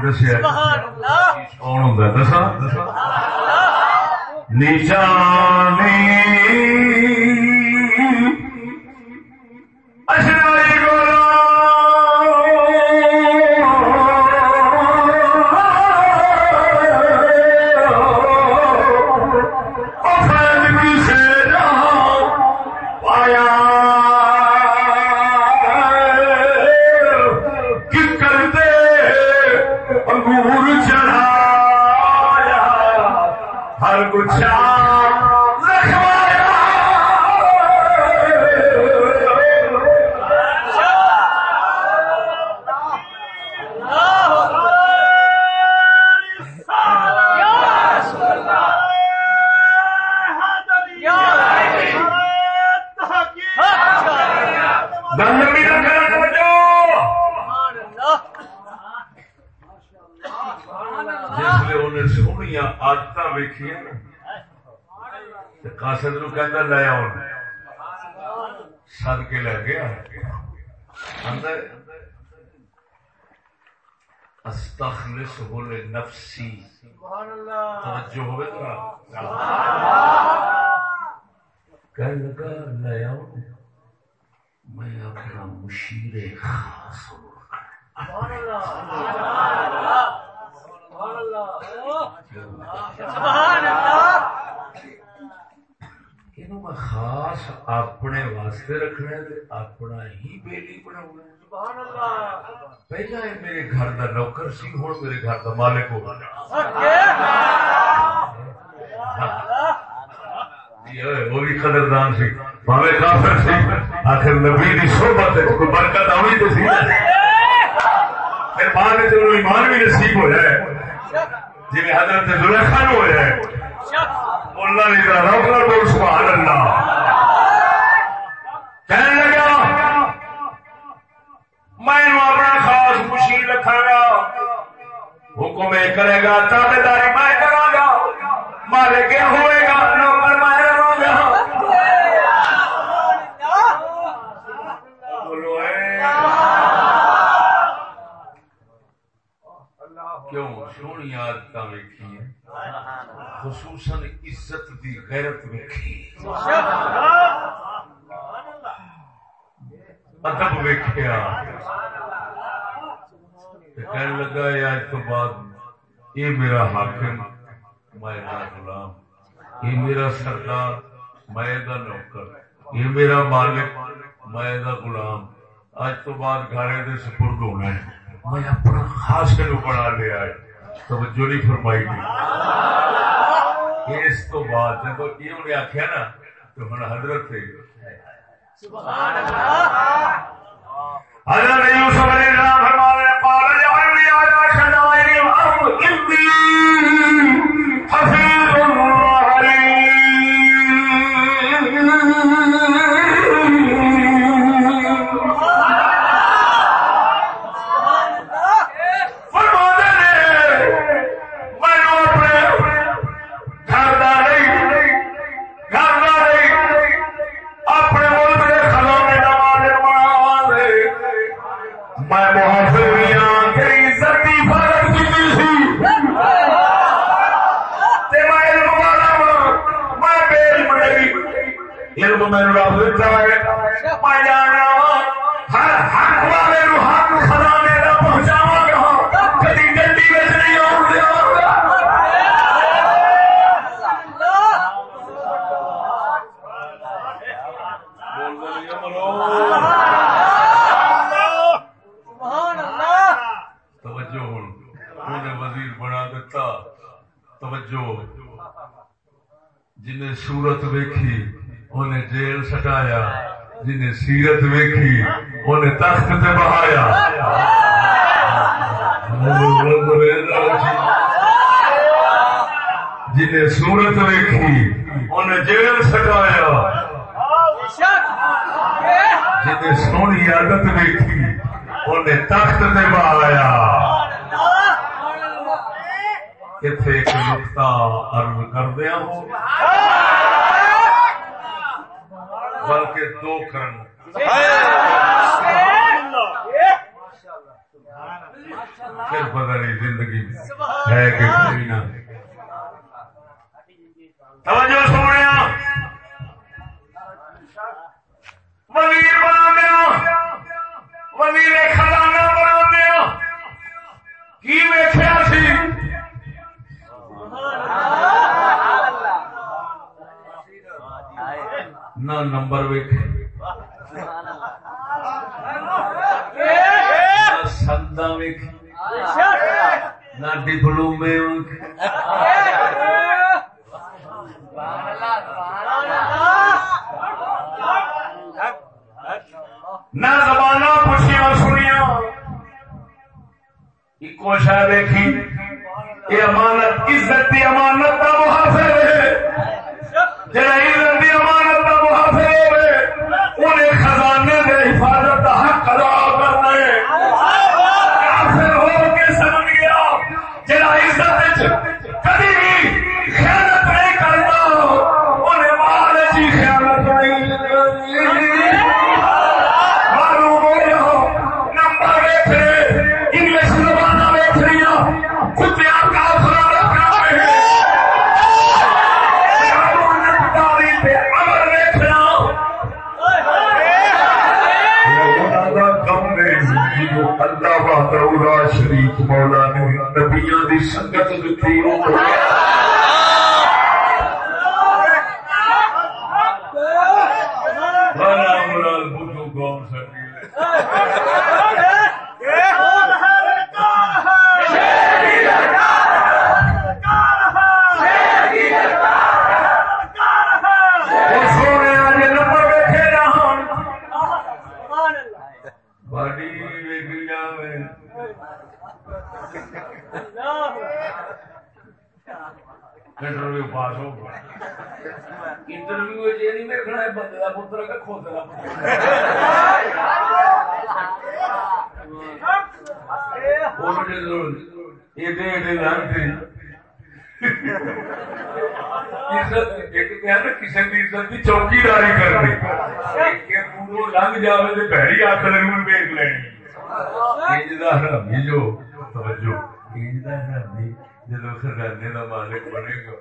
دسیا کون ہوندا دسا نیچاں دی نفسی توجہ ہوئے تو کہنے لگا آؤ میں اپنا مشیر خاص میں خاص اپنے واسطے رکھنا ہے اپنا ہی بیلی بناؤنا ہے؟ پہلا یہ میرے گھر دا نوکر سی ہوں میرے گھر دا مالک ہو وہ بھی قدردان سی۔ بھاوے کافر سی۔ آخر نبی دی صحبت ہے کوئی برکت آئی تو سی۔ پھر بعد میں ایمان بھی نصیب ہو جائے جی حضرت زلیخا نو ہو جائے اللہ نے روک نہ بول سبحان اللہ۔ حکم یہ کرے گا تابے داری میں کرا گا مالے کیا ہوئے گا نوکر میں رہوں گا کیوں سونی عادت ویکھی خصوصاً عزت دی غیرت ویکھی ادب ویکھیا کہنے لگا یا اس تو بعد یہ میرا حاکم میں غلام۔ یہ میرا سردار میں نوکر۔ یہ میرا مالک میں غلام۔ آج تو بعد گھاڑے دے سپرد ہونا ہے۔ میں اپنا خاص نو بنا لیا ہے توجہ نہیں فرمائی گئی۔ اس تو بعد جب یہ انہیں آخیا نا تو ہن حضرت سے حضرت یوسف علیہ السلام الارض انی نہیں علم میں رب میں جانا ہر حق والے نو حق خزانے کا پہنچاواں گا کدی گڈی وچ نہیں آਉਣ دیواں وزیر بنا دیتا توجہ ویکھی جنہیں سیرت ویکھی، انہیں تخت تے بہایا۔ جنہیں صورت ویکھی، انہیں جیل سٹایا۔ جنہیں سونی عادت ویکھی، انہیں تخت تے بہایا۔ اتنے ایک نقطہ عرض کردیا ہوں؟ بلکہ دو کرن پھر پتہ نہیں زندگی ہے کہ کوئی نہ۔ توجہ سونے وزیر بنا دیا وزیر خزانہ بنا دیا کی ویخیا سی؟ نہ نمبر ویکھے۔ نہ سندا ویکھی نہ ڈپلومے ویکھے۔ نہ زبانہ پوچھیا سنیا ایک شاید دیکھی یہ امانت، عزت کی امانت کا محافظ ہے جڑا عزت کی امانت کا محافظ ہوئے انہیں خزانے چوکی داری کرنی۔ لنگ تو بہری ہاتھ ضرور ویک لینی حرامی جو۔ توجہ۔ حرامی جدو خزانے کا مالک بنے گا۔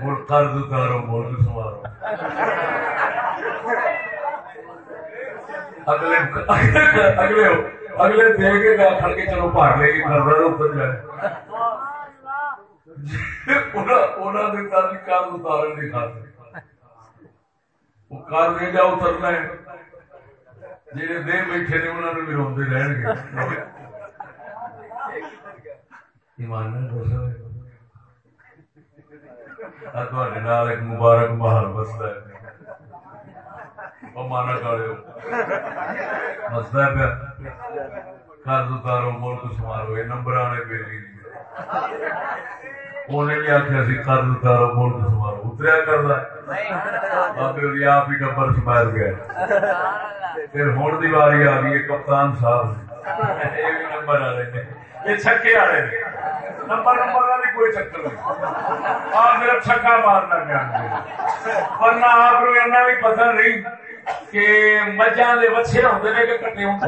مڑ قرض اتارو ملک سوارو اگلے اگلے اگلے دے کے گا کھڑ کے چلو پار لے کے رہا اوپر جائے انہوں نے قرض قرض اتارن نہیں وہ قرض جا اترنا ہے۔ جہے دے بیٹھے نے انہوں نے بھی روندے رہن گے۔ ایمان ایک مبارک محل بستا ہے۔ وہ مانا کرو مستا پیا۔ قرض اتارو، ملک سمارو یہ نمبر آنے بیلی انہیں بھی آخیا سی قرض اتارو ملک سمارو اتریا کرتا بابے آپ ہی نمبر سمار گیا پھر ہوں دی واری آ گئی ہے کپتان صاحب یہ بھی نمبر آ رہے ہیں یہ چھکے آ رہے ہیں نمبر نمبر کا بھی کوئی چکر نہیں آپ میرا چھکا مارنا پیا ورنہ آپ کو ایسا بھی پتا نہیں کہ مجھا دے بچے ہوتے ہیں کہ کٹے ہوتے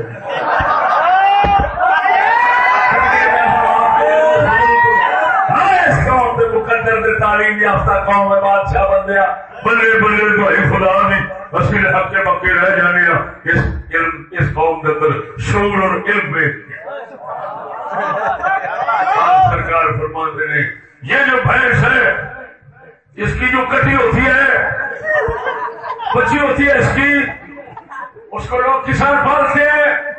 مقدر دے تعلیم یافتہ قوم ہے، بادشاہ بندیا بلے بلے، بھائی خدا نہیں۔ بس ہفتے پکے رہ جانے اس علم، اس قوم کے اندر شعور اور علم میں۔ سرکار فرماتے ہیں، یہ جو بھینس ہے، اس کی جو کٹی ہوتی ہے، بچی ہوتی ہے اس کی، اس کو لوگ کسان پالتے ہیں۔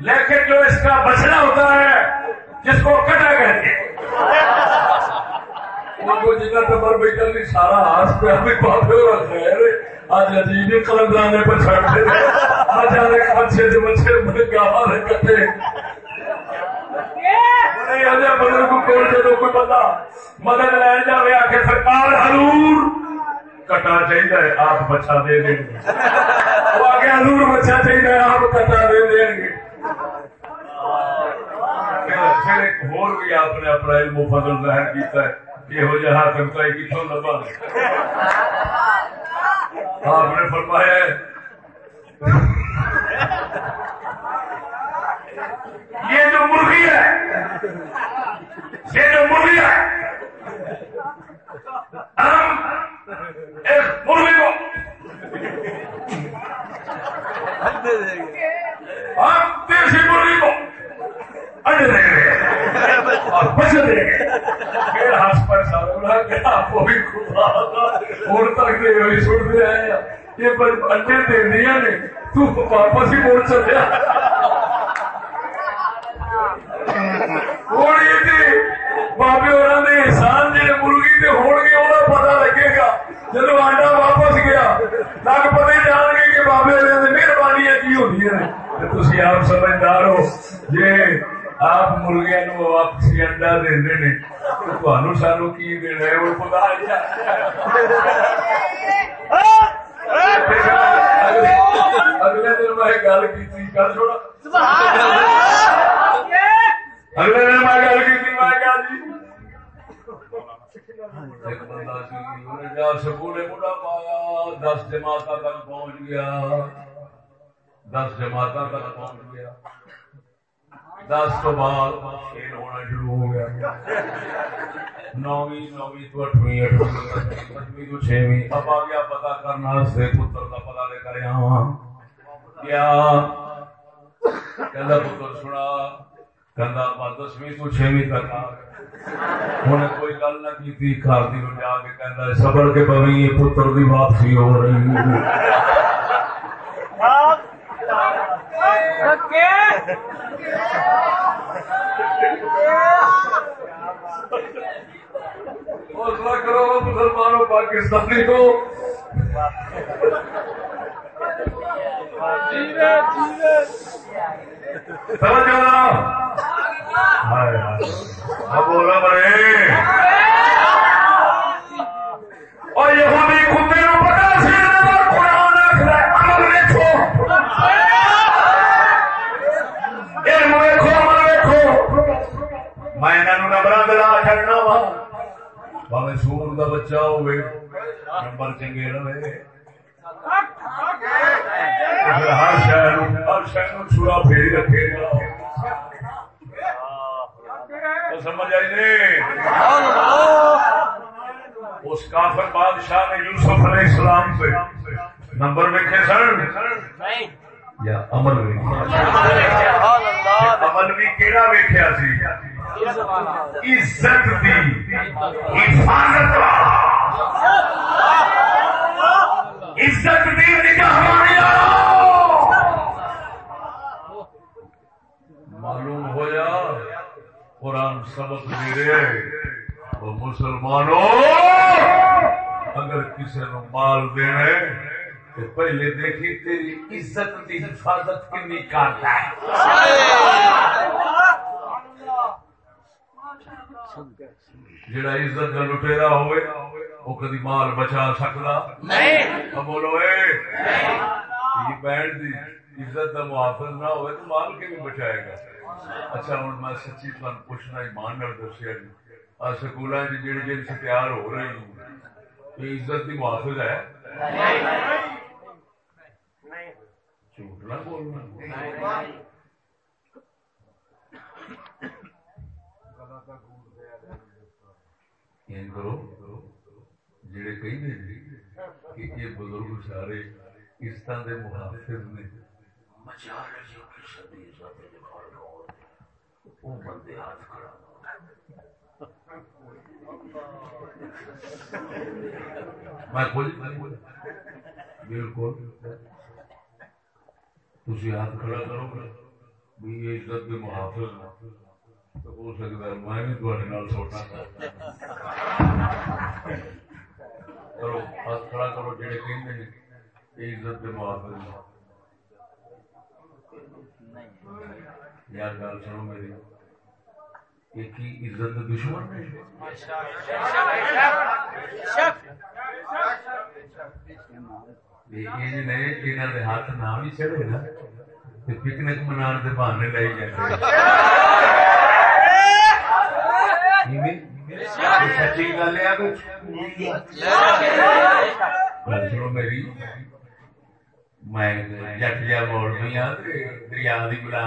لیکن جو اس کا بچنا ہوتا ہے، جس کو کٹا کہتے ہیں۔ جگہ ٹبر نہیں سارا پہ پاپے ہو آج عجیب ہی چھڑتے آج آنے بچے کٹے کو کوئی مدد لین سرکار حضور۔ کٹا چاہیے، آپ بچا دے دیں گے۔ وہ آگے حضور بچا چاہیے، آپ کٹا دے دیں گے۔ پھر ایک اور بھی آپ نے اپنا علم و فضل ظاہر کیتا ہے۔ یہو جہاں تنکائی کتوں لبا آپ نے فرمایا یہ جو مرغی ہے، یہ جو مرغی ہے، ہم ایک مرغی کو ہم دیسی مرغی کو انڈے دیں گے اور بچے دیں گے پھر ہنس پر سارا آپ بھی خدا اور تک دے ہوئی ہیں۔ یہ پر انڈے دے دیا نے۔ تو واپس ہی موڑ چلے۔ یہ بابے اور احسان جی مرغی تے ہون گے وہ پتا لگے گا۔ جب آنڈا واپس گیا، لگ پتے جان گے کہ بابے والے مہربانیاں کی ہوتی ہیں۔ تھی آپ سمجھدار ہو۔ جی آپ مرغیا نو واپسی انڈا دے نے تمہوں سانو کی دینا ہے وہ پتا اگلے دن میں گل کی کل چھوڑا اگلے دن میں گل کی میں کہا جی ایک بندہ سی جا سکولے مڈا پایا دس جماعت تک پہنچ گیا دس جماعت تک پہنچ گیا دس تو بعد فیل ہونا شروع ہو گیا۔ نویں نویں تو اٹھویں اٹھویں اٹھویں تو چھویں۔ اب آ گیا پتا کرنا سے پتر کا پتا لے کر آواں کیا؟ کہندا پتر سنا، کہندا دسویں تو چھویں تک آ انہیں کوئی گل نہ کی تھی گھر دی جا کے کہندا صبر کے پویں پتر دی واپسی ہو رہی ہے۔ ہاں۔ حوصلہ کرو مسلمانوں پاکستانی کو سمجھ ہائے اب بولا بڑے دلا چڑنا وا بھاوے سور کا بچہ ہوئے نمبر چنگے رہے ہر شہر ہر شہر پھیری رکھے گا تو سمجھ آئی نہیں اس کافر بادشاہ نے یوسف علیہ السلام سے نمبر ویکھے سن یا عمل ویکھے عمل بھی کہڑا ویکھیا سی عزت دی، حفاظت عزت دی نگہبانی معلوم ہوا قرآن سبق دے رہے وہ مسلمانوں، اگر کسی نو مال دینا ہے، تو پہلے دیکھی تیری عزت کی حفاظت کنی کرتا ہے۔ جڑا عزت کا لٹےرا ہوئے وہ کدی مال بچا سکتا نہیں۔ بولو اے۔ یہ بینڈ دی عزت کا محافظ نہ ہوئے تو مال کے بھی بچائے گا؟ اچھا ہوں میں سچی تمہیں پوچھنا ایمان نال دسیا جی۔ آ سکول جی جہی جہی سے تیار ہو رہی ہوں یہ عزت کی محافظ ہے؟ جھوٹ نہ بولنا۔ این کرو جڑے کہیں نے جی کہ یہ بزرگ سارے اس طرح دے محافظ نے وہ بندے ہاتھ کھڑا میں بالکل۔ تھی ہاتھ کھڑا کرو۔ گے یہ عزت کے محافظ ہو سکتا ہے میں بھی تھوڑے نال سوٹا کرو ہاتھ کھڑا کرو، جڑے کہیں نے، یہ عزت کے محافظ یار، گل سنو میری۔ ایک ہی عزت کے دشمن نے؟ ہاتھ نہ بھی چڑھے نا پکنک منا بہانے لائی جائے سچی گل ہے میری میں جٹ جا موڑ بھی ہاں دریا کی بلا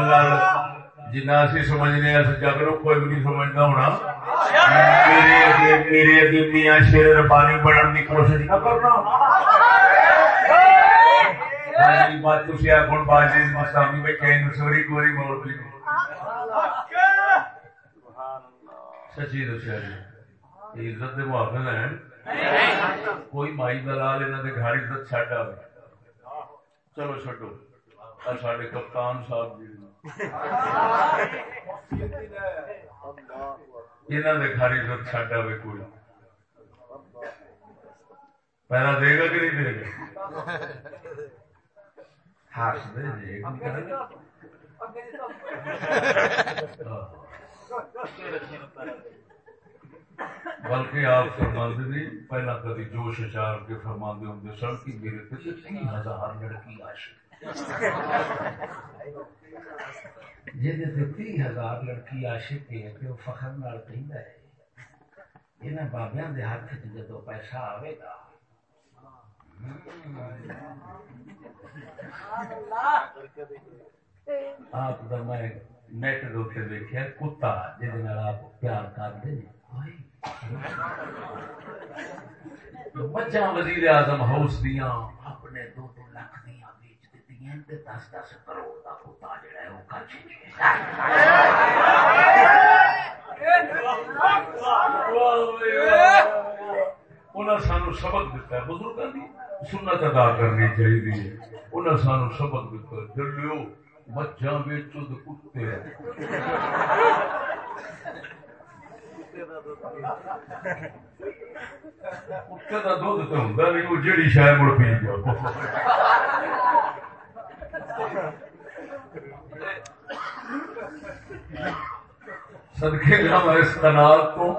ہاں۔ جنا اسی سمجھنے ہاں اس کوئی بھی نہیں سمجھتا ہونا۔ میرے اگے میاں شیر ربانی بننے کی کوشش نہ کرنا۔ ہاں بات تھی آخر مسامی بیٹھے سوری گوری موڑ سچی دسیا جی۔ عزت کے محافظ ہیں۔ کوئی مائی دلال یہاں کے گھر عزت چڈ آئے چلو چڈو سارے کپتان صاحب جی۔ یہاں کے گھر عزت چڈ آئے کوئی۔ پیرا دے گا کہ نہیں دے گا؟ ہس دے بلکہ آپ فرماندے نہیں پہلا کبھی جوش اشار کے فرماندے ہوں سن کی میرے تے تین ہزار لڑکی عاشق جہدے تے تی ہزار لڑکی عاشق ہے تے وہ فخر نال کہندا ہے بابیاں دے ہاتھ وچ جدوں پیسہ آوے گا آپ دا میں نیٹ دے اوتے دیکھیا کتا جہدے نال آپ پیار کردے نے بچہ وزیر اعظم ہاؤس دیاں، اپنے دو دو لاکھ دیاں بیچ دیتی ہیں، تے دس دس کروڑ دا کتا جڑا ہے، وہ کچھ انہیں سانو سبق دیتا ہے بزرگوں کی سنت ادا کرنی چاہیے انہیں سانو سبق دیتا ہے چلو مجھا بیچو تو کتے کتے کا دھد تو ہوں نہیں، وہ جہی شاید مڑ پی جاؤ۔ سدکے جا اس کنال تو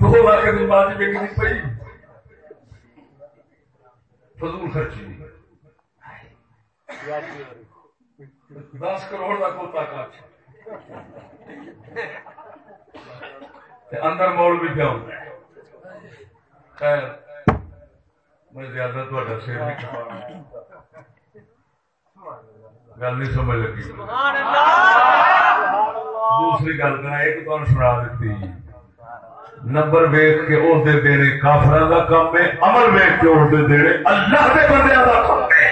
دو لاکھ کی بات بکنی پی فضول خرچی۔ نہیں دس کروڑ کا کوتا کچھ اندر مول بھی کیا ہوتا ہے۔ خیر، میں زیادہ تھوڑا سر نہیں کھپا گل نہیں سمجھ لگی۔ دوسری گل کرنا ایک تمہیں سنا دیتی۔ نمبر ویخ کے عہدے دینے کافر کا کام ہے، عمل ویخ کے عہدے دینے اللہ کے بندے کا کام ہے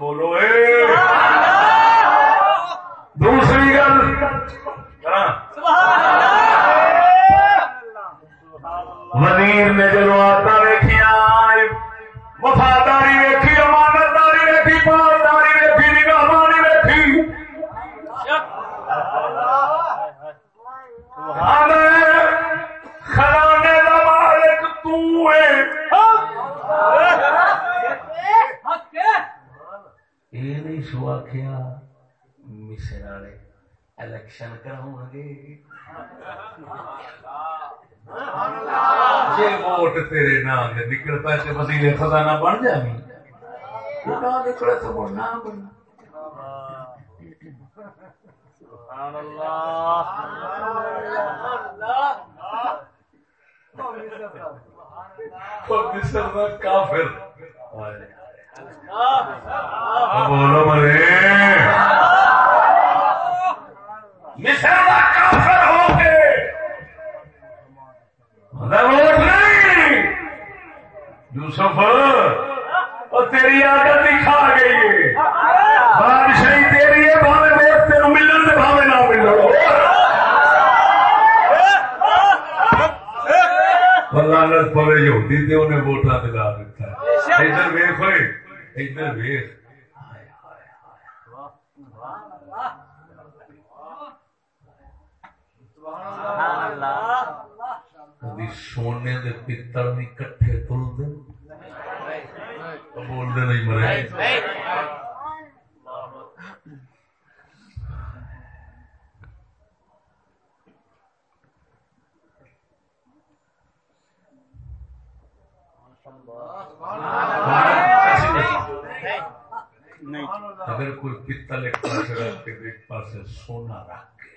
بولو اے دوسری گل وزیر نے جب آتا ویکیا وفاداری ویکھی امانتداری ویکھی پاسداری ویکھی نگاہانی ویکھی خزانے کا مالک تو نہیں سو آخیا مشن والے، الیکشن کراؤ گے۔ ووٹ تیرے نام دے نکل پیسے وزیر خزانہ بن جائے نہ نکلے تو وہ نہ بن کافر۔ بولو مرے۔ مصر کا کافر ہو نہیں یوسف، اور تیری عادت ہی کھا گئی ہے۔ بادشاہی تیری ہے، بھاوے ووٹ تین ملن سے بھاوے نہ ملو لانت پورے یہودی تے انہیں ووٹاں دلا دیتا ہے۔ ادھر ویخ ہوئے ادھر ویخ سونے دے پتر بھی کٹھے تل دے بول دے نہیں مرے اگر کوئی پتل ایک پاس رکھ کے ایک پاس سونا رکھ کے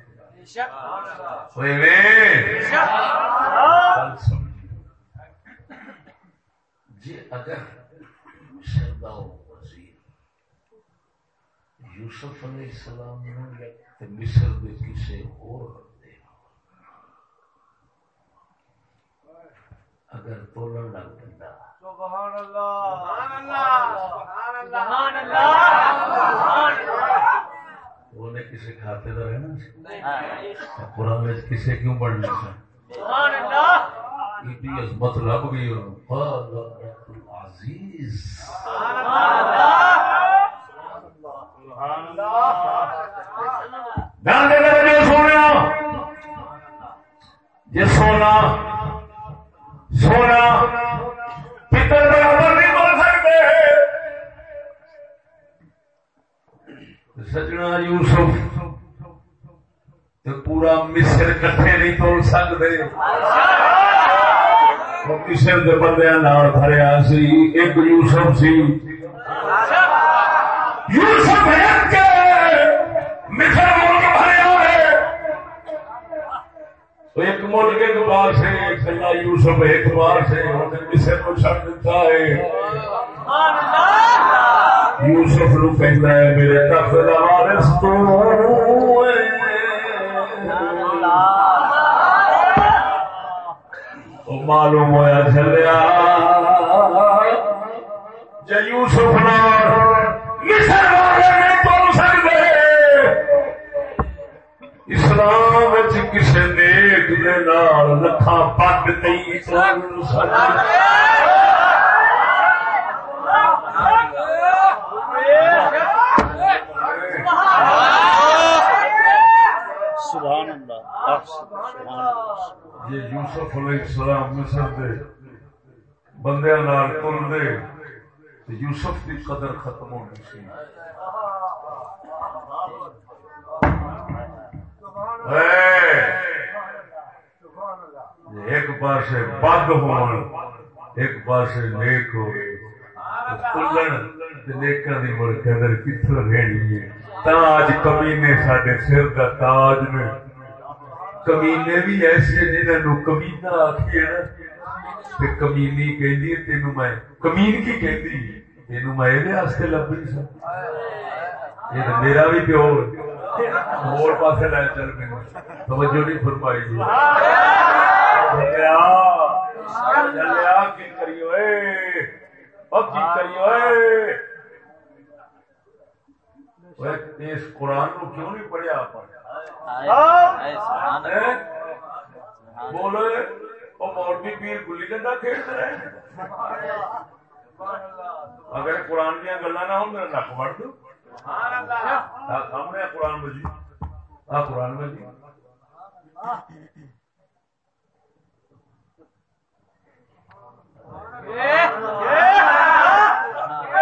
ہوئے جی اگر مصر وزیر یوسف علیہ السلام یا مصر دے کسے اور بندے اگر تولن لگ پیندا سبحان اللہ۔ سبحان اللہ۔ سبحان اللہ۔ انہیں کسی کھاتے دا رہنا قرآن میں کسے کیوں پڑھنے سے عظمت لب گئی لگنے سونا جی سونا سونا۔ سجنا یوسف پورا مصر کٹھے نہیں تول سکتے مصر کے بندے بھریا سی ایک یوسف سی یوسف کے مصر ملک بھریا ہے ایک ملک ایک بار سے ایک اللہ یوسف ایک بار سے مصر کو چھڑ دیتا ہے یوسف نو کہنا ہے، میرے تخت دا وارث تو معلوم ہوا چلیا جی یوسف نال مصر والے نہیں بول سکتے۔ اسلام وچ کسے نیک دے نال لکھاں پگ نہیں چل سکتے۔ سبحان اللہ سبحان اللہ۔ یہ یوسف علیہ السلام مصر دے بندے نال تل دے یوسف کی قدر ختم ہونی سی۔ ایک پاسے بد ہون، ایک پاسے نیک ہو کلن نیکاں دی مڑ قدر کتھوں رہنی ہے؟ تاج کمینے ساڈے سر دا تاج نے۔ کمینے بھی ایسے جنہوں کمینا آخی ہے نا کمینی کہ تین میں، کمین کی کہتی تین میں یہ واسطے لبھی سا۔ یہ تو میرا بھی پیو اور پاسے لے چل میں۔ توجہ نہیں فرمائی جی چلیا چلیا کی کریو اے؟ او کی کریو اے؟ اس قرآن کو کیوں نہیں پڑھیا آپ؟ بولے وہ مولوی پیر گلی ڈنڈا کھیلتے رہے اگر قرآن دیا گلا نہ ہو میرا نک وڑ دو سامنے قرآن مجید آ قرآن مجید سبحان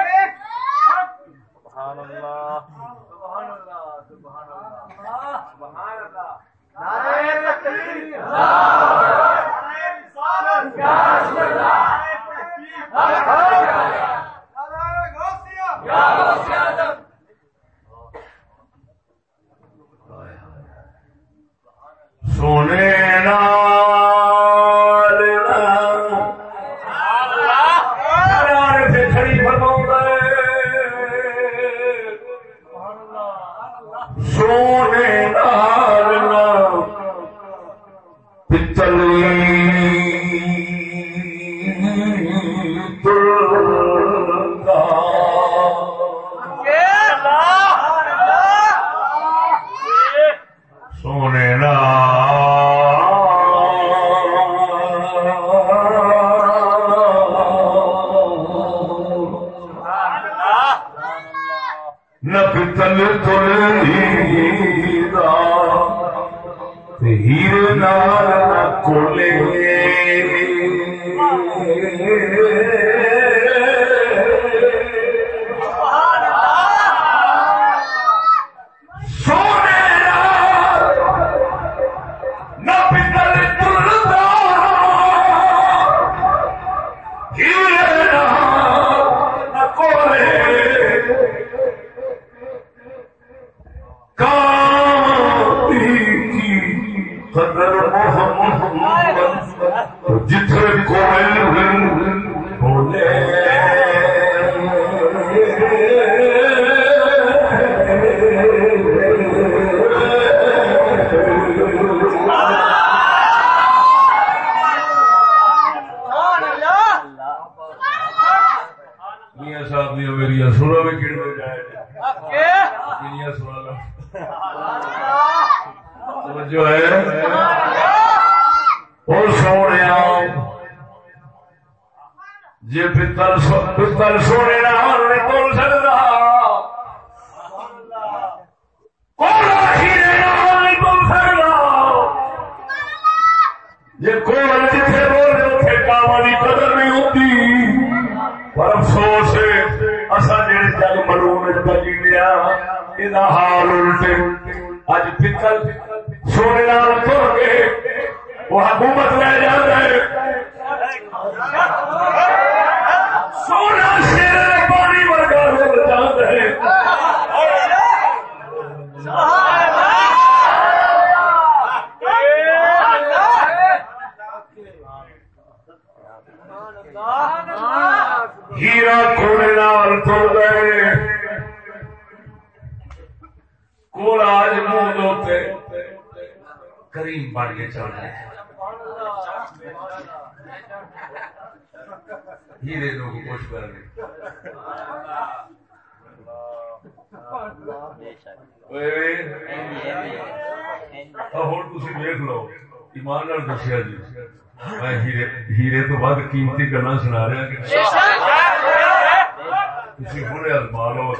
تھی ازما لو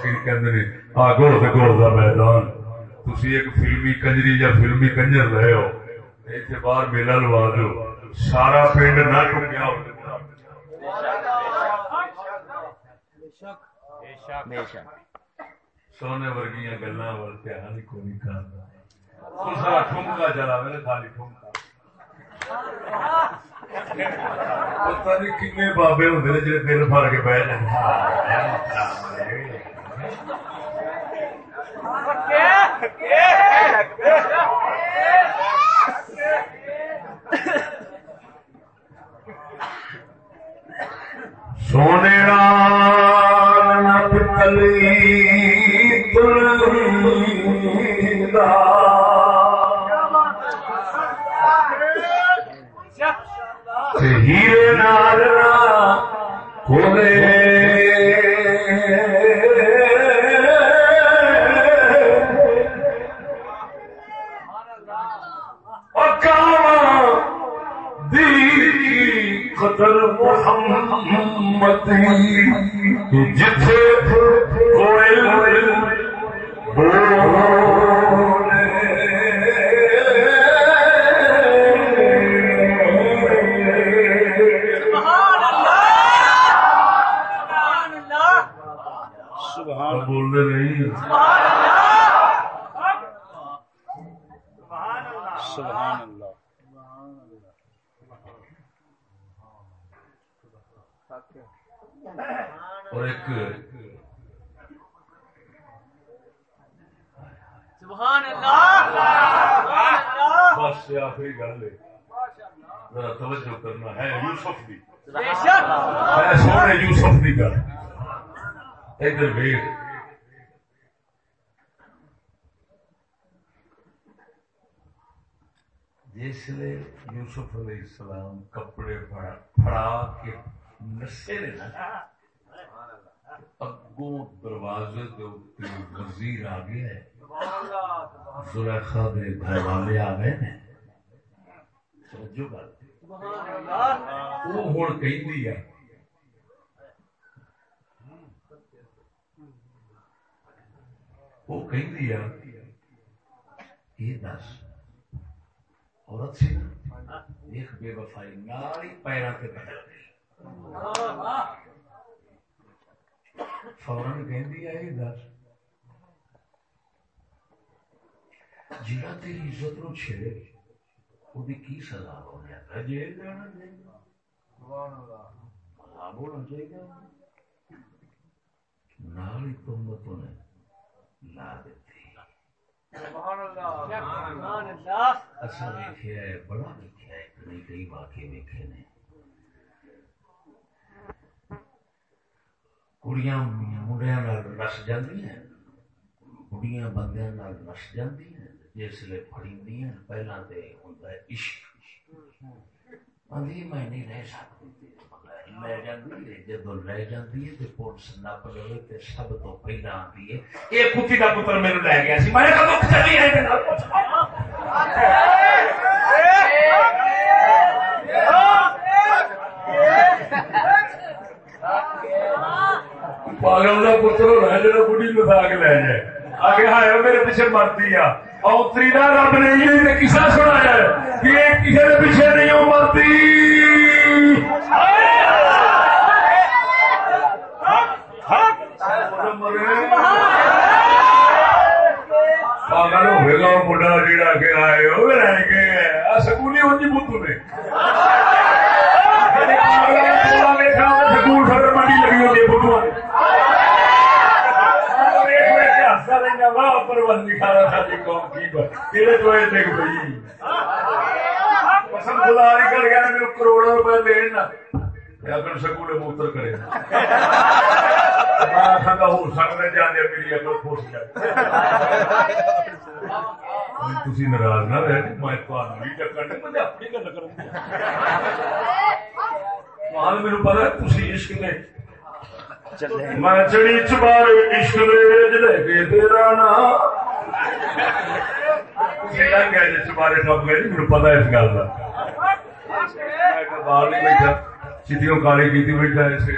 آ سے کا میدان۔ تھی ایک فلمی کنجری یا فلمی کنجر رہے ہو اتنے باہر میلہ لوا دو سارا پنڈ نہ ٹکیا ہو۔ سونے ورگیاں گلا دھیان کوئی نہیں ٹھمکا چلا میرے خالی ٹھمکا پتہ نہیں کنے بابے ہوتے ہیں جڑے دل فر کے بہ سونے پتلی السلام کپڑے پھڑا کے نسے نے اگوں دروازے اوپر وزیر آ گیا ہے۔ زلیخا دے گھر والے آ گئے نے توجہ کر وہ ہوں کہندی ہے۔ وہ کہندی ہے یہ دس عورت سی۔ نا ایک بے وفائی نال ہی سے بدل گئی فوراً کہندی ہے یہ دس جہاں تیری عزت نو چھڑے وہ کی سزا ہونے؟ ہے جیل جانا چاہیے۔ بولنا چاہیے۔ نال ہی تہمتوں نے لا دیتی۔ اصل ویکھیا ہے بڑا ہے کئی کئی واقعے ویکھے نے کڑیاں منڈیاں نس جاندیاں بڑھیاں نس جاندیاں جسے پڑی پہلا تو ہوں عشق۔ آدھی میں نہیں رہ سکتی لے جاتی ہے جب لے جاتی ہے تو پولیس نپ لے تو سب تو پہلا آتی ہے یہ کتی کا پتر میرے لے گیا سی میں کدو چلی ہے تے پاگل کا پتر ہونا جا بڑھی لدا کے لے جائے آگے ہایا میرے پیچھے مرتی آ اوتری کا رب نے یہ کسا سنایا کہ یہ کسی کے پیچھے نہیں ہو مرتی پاگل ہوئے گا منڈا جیڑا کے آئے ہو رہ گئے سکولی ہو جی بتو نے سکول سر منڈی لگی ہوتی ہے بتو کروڑوں روپئے دینا اگر سکول کرے نہ اپنی گل کر میرے پتا تھی عشق نے میں چڑی چبارے عشق لے کے تیرا نام۔ چبارے ٹپ گئے جی، میرے پتا اس گل کا باہر نہیں بیٹھا چیٹیوں کالی کی بیٹھا ایسے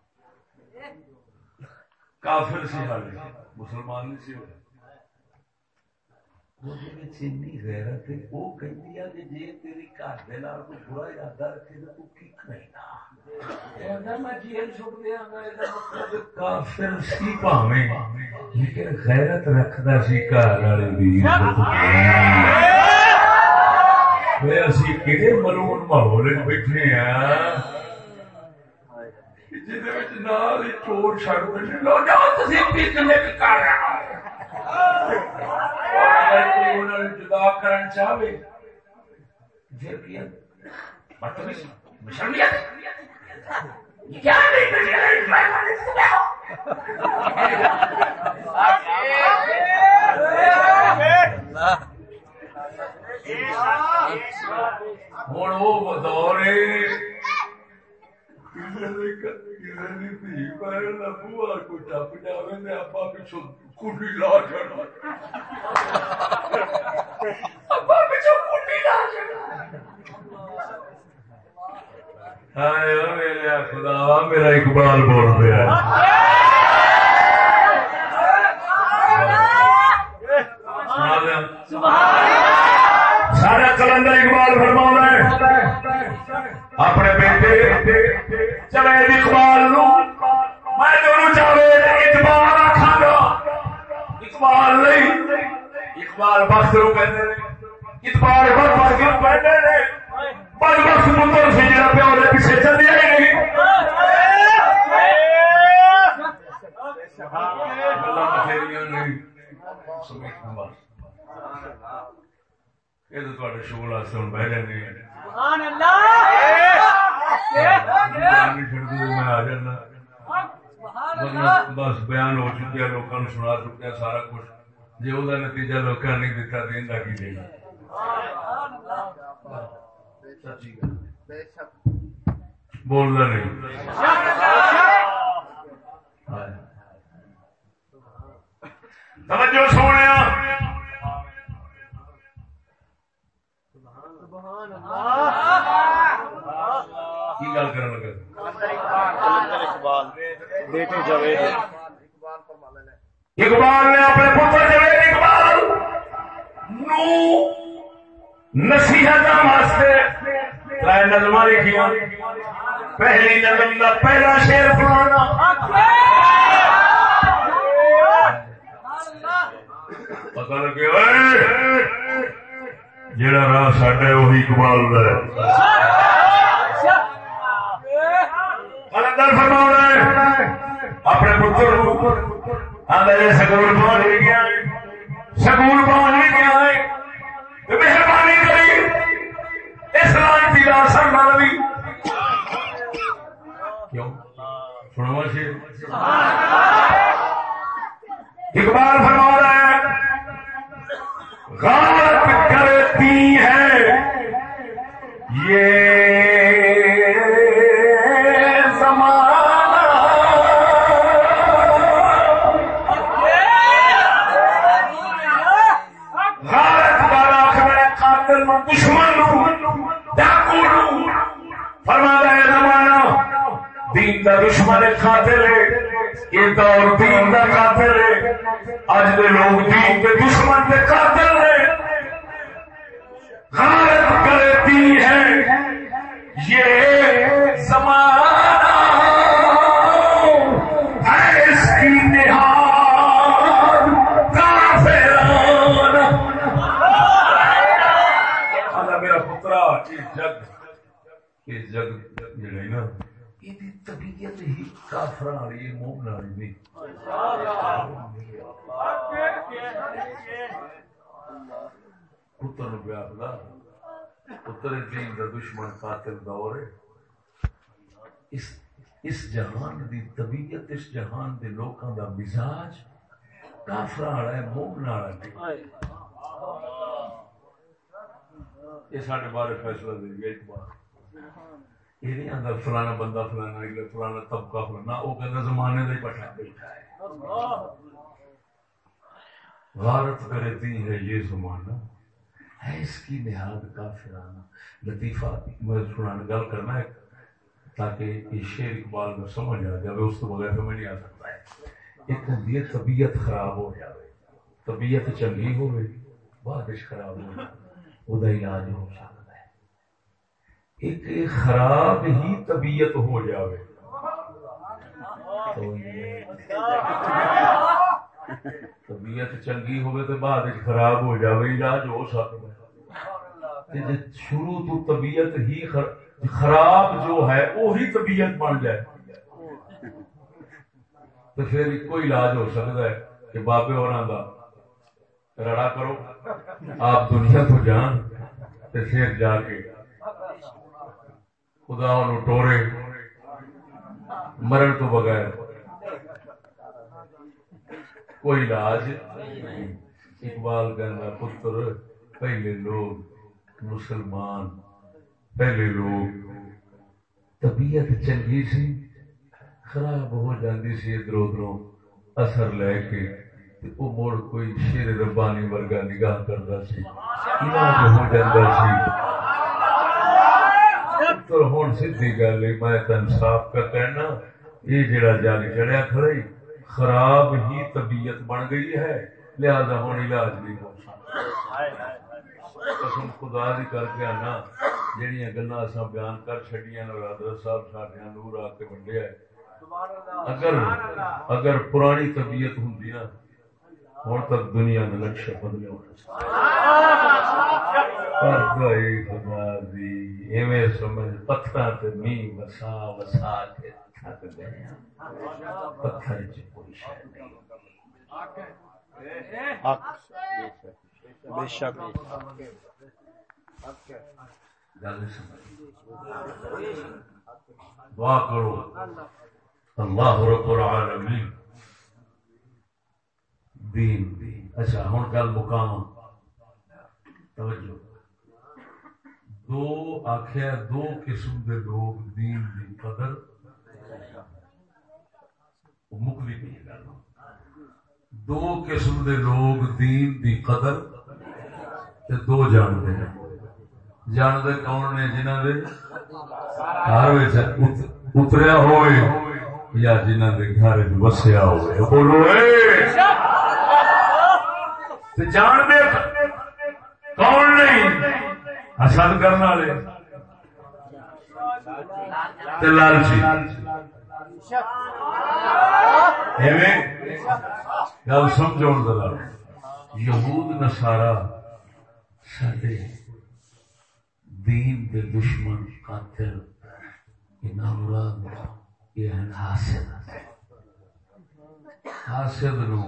کافر سی حال مسلمان نہیں سی غیرت وہ ہے کہ جی تیری گھر برا ارادہ رکھے گا تو کی کرنا میں جیل چھوڑ دیا کافر سی پاویں لیکن غیرت رکھتا سی گھر والے اسی کہڑے ملون ماحول بیٹھے ہیں چور چڑ لو جاؤ کر جدا کرنا چاہے ہوں وہ دور بوا کو ٹپ جائے آپ پچھو کٹی لا چڑا پچھو کٹی لا خدا میرا اقبال بول رہا سارا کلندر اقبال فرما ہے اپنے بیٹے چلے اقبال نو۔ میں دونوں چاہے اقبال آخا گا۔ اقبال نہیں۔ اقبال بخت رو کہتے ہیں اقبال بخت بخت کیوں کہتے ہیں بد بخت مندر سے جا پہ اور پیچھے چل دیا ہی نہیں یہ تو شغل واسطے ہوں بہ جانے بس بیان ہو چکیا لوگوں سنا چکیا سارا کچھ جی وہ نتیجہ لوگ نہیں دتا تو انہیں کی دینا بولنا نہیں توجہ سونے کی گل کر لگا کلندر اقبال۔ بیٹے جاوید۔ اقبال نے اپنے پتر جوید اقبال نو نصیحت واسطے نظم لکھیا پہلی نظم کا پہلا شیر پرانا پتا لگے؟ اوئے، جیڑا راہ ساڈا ہے وہی اقبال دا ہے۔ ہے اپنے پتر کو سکول پہنچ گیا سکول پہنچ گیا ہے۔ تو مہربانی کری اس لانتی کا اثر نہ لگی کیوں؟ سنو شیر۔ اقبال فرما رہا ہے غارت یہ زمانہ غارت والا خبر قاتل دشمن نو ڈاکو فرما ہے زمانہ دین دشمن قاتل ہے، یہ دور دین دا قاتل ہے۔ اج دے لوگ دین کے دشمن دے قاتل ہیں۔ غارت کرتی ہے۔ یہ زمانہ ہے اس کی نہاد۔ کافرانہ آدھا میرا پترا یہ جگ یہ جگ جڑے نا یہ طبیعت ہی کافر والی ہے مومن والی نہیں۔ پتر نو پیا پتر دین دا دشمن قاتل دور ہے۔ اس اس جہان دی طبیعت، اس جہان دے لوکاں دا مزاج کافر والا ہے مومن والا نہیں یہ سارے بارے فیصلہ دے گیا ایک بار۔ یہ نہیں آتا فلانا بندہ فلانا اگلا فلانا طبقہ فلانا وہ کہنا زمانے کا ہی پٹھا بیٹھا ہے۔ غارت کرتی ہے یہ زمانہ۔ ہے اس کی نہاد کافرانہ لطیفہ میں سنانا گل کرنا ہے تاکہ یہ شیر اقبال میں سمجھ آ جائے اس تو بغیر سمجھ نہیں آ سکتا ہے۔ ایک ہوتی ہے طبیعت خراب ہو جائے طبیعت چنگی ہوئے بعد وچ خراب ہو جائے وہ علاج ہو سکتا ہے۔ ایک خراب ہی طبیعت ہو جاوے۔ تو طبیعت چنگی ہوئے تو بعد خراب ہو جاوے، علاج ہو سکتا ہے۔ شروع تو طبیعت ہی خراب جو ہے، وہی طبیعت بن جائے۔ تو پھر کوئی علاج ہو سکتا ہے کہ بابے ہونا دا رڑا کرو، آپ دنیا تو جان تے پھر جا کے خدا انہوں ٹورے، مرن تو بغیر کوئی علاج اقبال کہنا پتر، پہلے لوگ مسلمان، پہلے لوگ، طبیعت چنگی سی، خراب ہو جاتی سی ادھر ادھر، اثر لے کے، تے او مڑ کوئی شیر ربانی ورگا نگاہ کرتا سی، علاج ہو جاتا سی۔ تو ہوں سی گل ہے میں تن صاف کا کہنا، یہ جڑا جل چڑیا کھڑی خراب ہی طبیعت بن گئی ہے، لہذا ہوں علاج نہیں ہو سکتا قسم خدا دی کر کے آنا جہیا گلا اصا بیان کر چڈیا حضرت صاحب سارے نور آ کے ونڈیا اگر اگر پرانی طبیعت ہوں نا ہوں تک دنیا کا نقشہ بدلے ہونا ایویں سمجھ پتھر تے می وسا وسا کے تھک گئے ہاں۔ پتھر چ کوئی شے نہیں۔ بے شک۔ دعا کرو۔ اللہ رب العالمین۔ دین۔ دین اچھا ہوں گل مقام۔ توجہ۔ دو آخیا دو قسم دے لوگ دین دی قدر۔ مکلی پی گل دو قسم دے لوگ دین دی قدر۔ تے دو جانتے ہیں۔ جانتے کون نے جنہوں نے گھر اتریا ہوئے یا جنہوں نے گھر وسیا ہوئے؟ بولو، اے! تے جان کون نہیں؟ حسد کرنے والے۔ تے لالچی۔ ایویں گل سمجھو ذرا یہود نصارا سڈے دین دے دشمن قاتل یہ ہیں حاسد۔ حاسد نو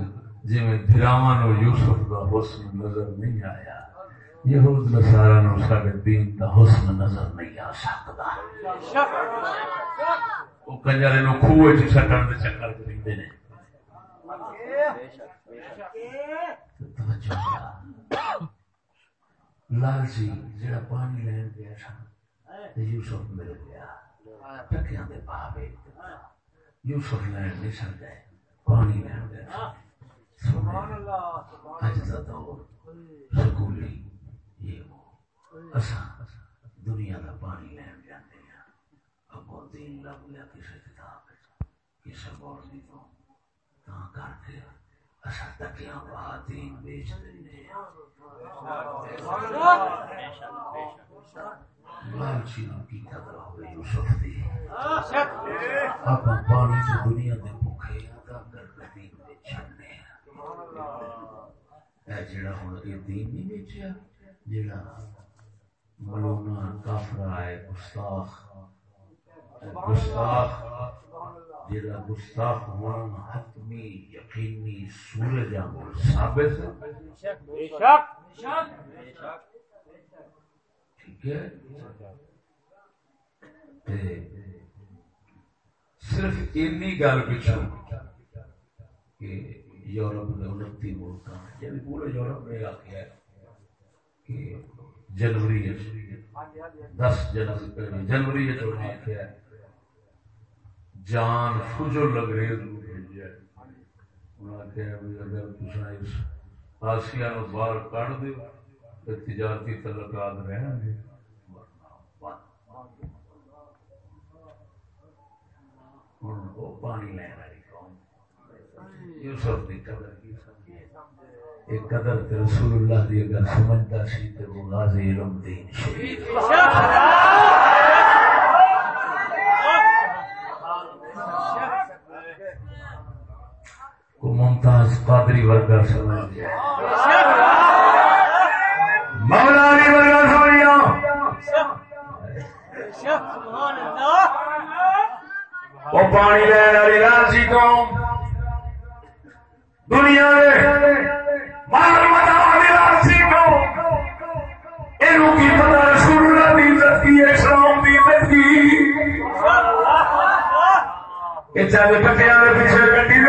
جی میں دھراواں نو یوسف دا حسن نظر نہیں آیا، یہود نصارا نو سارے دین دا حسن نظر نہیں آ سکتا۔ وہ کنجرے نو خوہ چ سٹن دے چکر کریندے نے۔ لالچی جڑا پانی لین گیا سن یوسف مل گیا۔ ٹکیاں دے پاوے یوسف لین نہیں سن گئے پانی لین گیا اج دا دور سکولی یہ وہ۔ اساں دنیا دا پانی لین جاندے ہیں دین لب لیا کسی کتاب کسی کے اساں تکیاں کی قدر ہوئے یوسف دی آپ پانی سے دنیا دے بھوکے ادا کر کے دین دے چھڑنے اے جڑا ہن اے دین نہیں بیچیا جڑا ملونا کافر ہے گستاخ گستاخ جڑا گستاخ ہونا حتمی یقینی سورج آنگل ثابت ہے۔ بے شک۔ ٹھیک ہے؟ صرف اینی گل پچھو کہ یورپ نے انتی ملک یعنی پورے یورپ نے آخیا ہے کہ جنوری دس جنوری جنوری آخیا ہے جان فجو لگریز بھیجا انہوں نے بھی اگر تسا اس آسیا نو باہر کڑ دو تو تجارتی تعلقات رہن گے۔ ہوں وہ پانی لین والی قوم۔ یوسف کی قدر کی سمجھے ایک قدر تے رسول اللہ دی اگر سمجھتا سی تے وہ غازی علم دین شریف۔ کو ممتاز قادری ورگا سمجھ گیا۔ مولا علی ورگا سمجھ گیا۔ وہ پانی لین والی راسی قوم دنیا میں مال متا والی راسی قوم اینو کی پتہ رسول اللہ دی عزت کی اسلام دی عزت کی یہ چل کٹیا پیچھے گڈی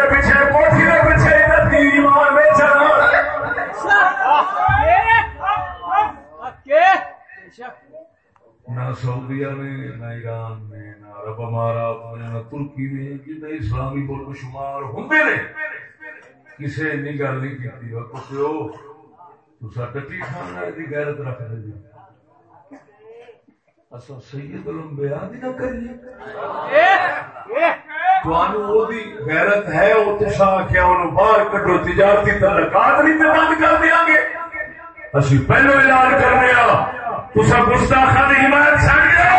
اچھا۔ نہ سعودیہ میں، نہ ایران میں، نہ عرب امارات میں، نہ ترکی میں جتنے اسلامی ملک شمار ہوں نے کسی نے گل نہیں کی پیو تسا ٹٹی کھانا دی غیرت رکھ دے جی اصا سید الانبیاء دی نہ کریے۔ تھانو او دی غیرت ہے او تسا کیا انہوں باہر کڈو تجارتی تعلقات نہیں تے بند کر دیاں گے۔ اسی پہلو اعلان کرنے آ تسا گستاخا دی حمایت چھڑ جاؤ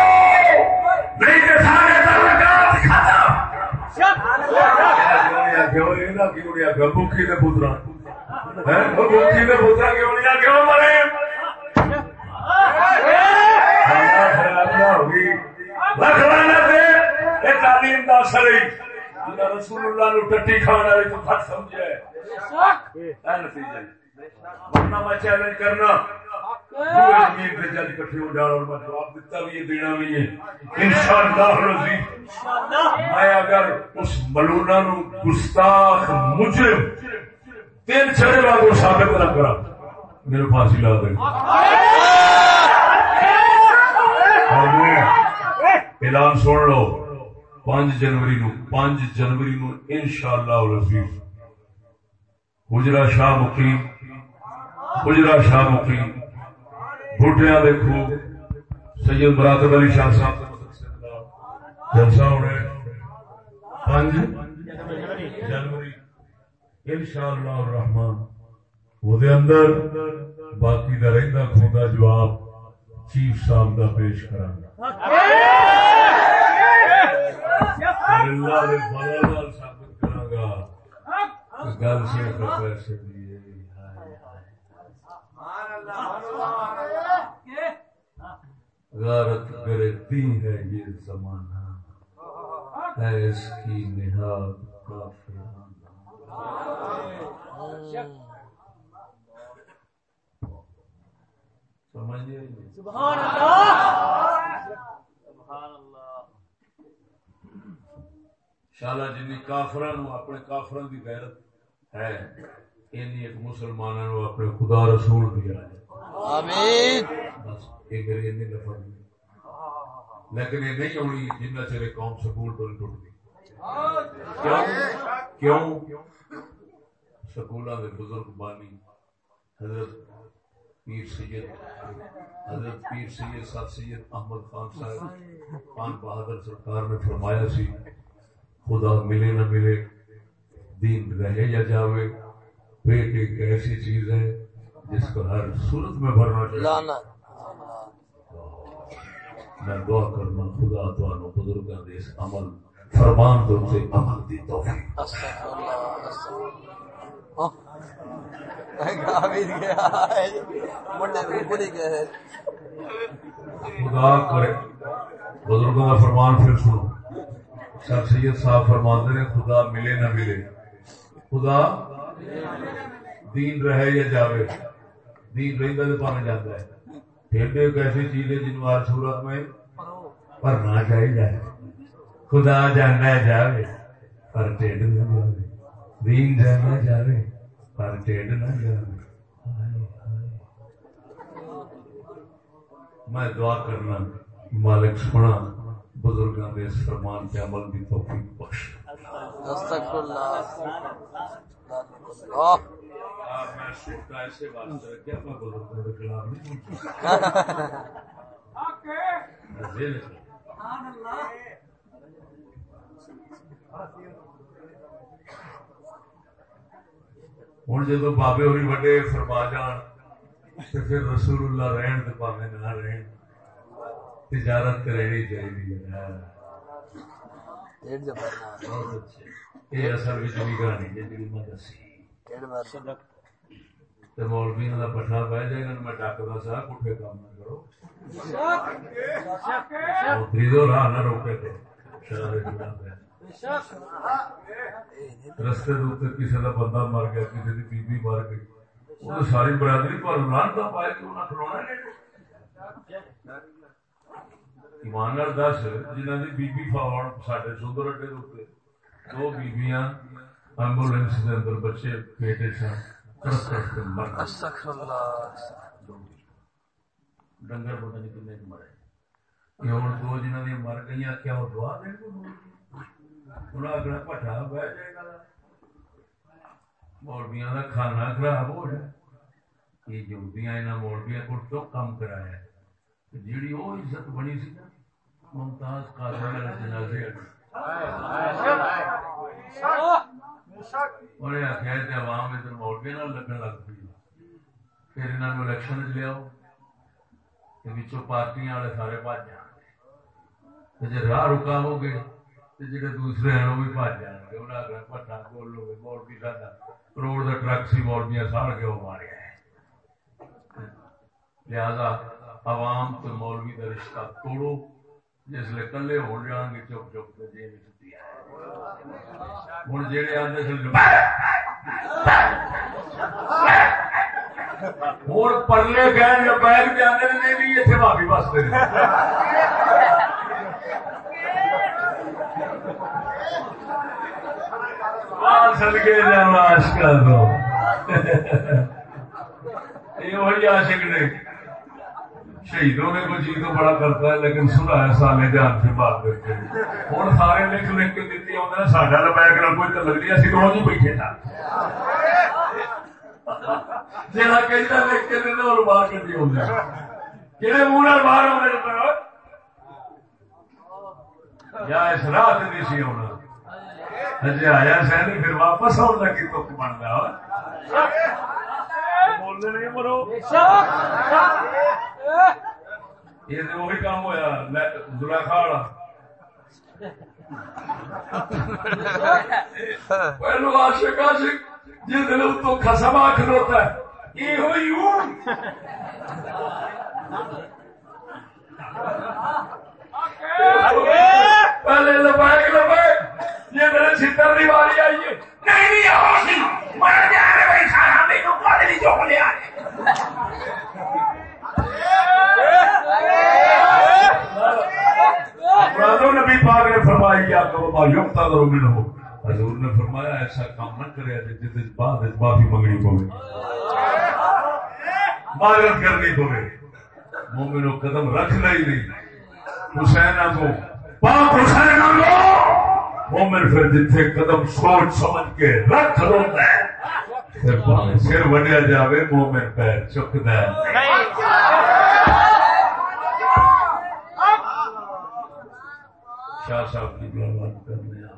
نہیں تے سارے تعلقات ختم۔ بھوکی دے پترا بھوکی دے پترا کیوں نہیں کیوں مرے؟ تعلیم کا اثر رسول اللہ نو ٹٹی کھانا والے تو گھٹ سمجھا نتیجہ۔ ورنہ میں چیلنج کرنا۔ جج کٹھے ہو میں جواب دیتا بھی ہے دینا بھی ہے۔ انشاءاللہ رضی۔ میں اگر اس ملونا نو گستاخ مجرم تین چھڑے واگو ثابت نہ کرا میرے پھانسی لا دے۔ اعلان سن لو۔ پانچ جنوری نو پانچ جنوری نو انشاءاللہ العزیز حجرا شاہ مقیم۔ حجرا شاہ مقیم بوٹیاں دیکھو، سید مراتب علی شاہ صاحب جلسہ ہونا پانچ جی؟ جنوری، انشاءاللہ الرحمن۔ وہ دے اندر باقی دا رہندا کھوندا جواب چیف صاحب دا پیش کراں اللہ دے فضل نال ثابت کراں گا گل سے پیسے غارت کرتی ہے یہ زمانہ ہے اس کی نہاد کافرانہ سمجھے سبحان اللہ شالا جن کافران اپنے کافران کی غیرت ہے۔ ایک مسلمانوں اپنے خدا رسول دیا ہے۔ لیکن یہ نہیں ہونی جنہ چلے قوم سکول تو نہیں ٹوٹ گئی کیوں؟ کیوں؟ سکولوں کے بزرگ بانی حضرت پیر سید حضرت پیر سید سر سید احمد خان صاحب۔ خان بہادر سرکار نے فرمایا سی خدا ملے نہ ملے دین رہے یا جاوے۔ پیٹ ایک ایسی چیز ہے جس کو ہر صورت میں بھرنا چاہیے۔ میں دعا کرنا خدا تو بزرگوں اس عمل فرمان تو سے عمل دی توفیق۔ گئے خدا کرے۔ بزرگوں کا فرمان پھر سنو۔ سر سید صاحب فرماتے نے خدا ملے نہ ملے۔ خدا دین رہے یا جاوے؟ دین رہتا تو پانا جاتا ہے۔ پھر ایک ایسی چیز ہے جن ہر صورت میں پڑھنا چاہیے خدا جانا جاوے، پر ٹھڈ نہ جاوے۔ دین جانا جاوے، پر ٹھڈ نہ جاوے۔ میں دعا کرنا، مالک سونا بزرگوں کے اس فرمان کے عمل کی توفیق بخش۔ چ- ہوں جدو بابے ہوری وڈے فرما جان تو پھر رسول اللہ رہن تو پاوے نہ رہن تجارت تو رہنی چاہیے۔ رستے کسی کا بندہ مر گیا کسی کی بیوی مر گئی وہ ساری برادری پر لانتا پائے کہ انہیں کھلونا نہیں ایمان دس جنہ کی بیبی فاؤن سڈے سندر اڈے دے دو بیبیاں ایمبولینس کے اندر بچے بیٹے سن تڑپ تڑپ کے مر گئے استغفر اللہ ڈنگر پتہ نہیں کنے مرے کہ دو جنہوں نے مر گئی کیا وہ دعا انہیں اگلا پٹھا بہ جائے گا مولویاں کا کھانا خراب ہو جائے یہ جمدیاں یہاں مولویاں کو تو کام کرایا جیڑی وہ عزت بنی سی نا ممتاز قادر والے جنازے انہیں آخیا کہ عوام ادھر مولویاں نال لگن لگ پی پھر انہوں نے الیکشن چ لیا پچھو پارٹیاں والے سارے بھج جان گے۔ جی راہ رکاو گے تو جڑے دوسرے ہیں وہ بھی بھج جان گے۔ انہیں آخر پٹا بولو گے مولوی ساڈا کروڑ کا ٹرک سی مولویاں ساڑ کے وہ ماریا ہے لہذا عوام تو مولوی کا رشتہ توڑو۔ جس لیے کلے ہو جان گے چپ چپ کے جیل چھٹی ہوں جہے آدھے سن ہوں پرلے گئے یا بیگ جانے نہیں بھی اتنے بھابی بستے سد کے جانا کر دو یہ وہی عاشق نے شہیدوں نے کوئی چیز تو بڑا کرتا ہے، لیکن سنا ہے سالے دھیان سے بات دیتے ہوں سارے لکھ لکھ کے دیتی آدھے ساڈا لبیک نہ کوئی تو لگنی اسی تو ہی بیٹھے تھا۔ جہاں کہتا لکھ کے دینا اور باہر کٹی ہوتے کہڑے منہ باہر ہونے یا اس رات نہیں سی ہونا اجے آیا سہنی پھر واپس آنا کی تو بنتا بولنے نہیں مرو یہ تو وہی کام ہوا زلیخا والا پہلو عاشق عاشق جس دل تو خسم آ کھلوتا ہے یہ ہوئی پہلے لبائک لبائک یہ میرے چھتر دی باری آئی ہے۔ نہیں نہیں میں بھائی میں تو جو لے آئے مرادو نبی پاک نے فرمائی کرو ہو حضور نے فرمایا، ایسا کام نہ کرے جس بعد معافی منگنی پوے۔ معذرت کرنی پوے۔ مومنو قدم رکھ ہی نہیں۔ حسین کو پاک حسین لو مومن پھر جتھے قدم سوچ سمجھ کے رکھ لو سر وڈیا جاوے مومن پیر چکد ہے۔ شاہ صاحب کی بات کرنے آپ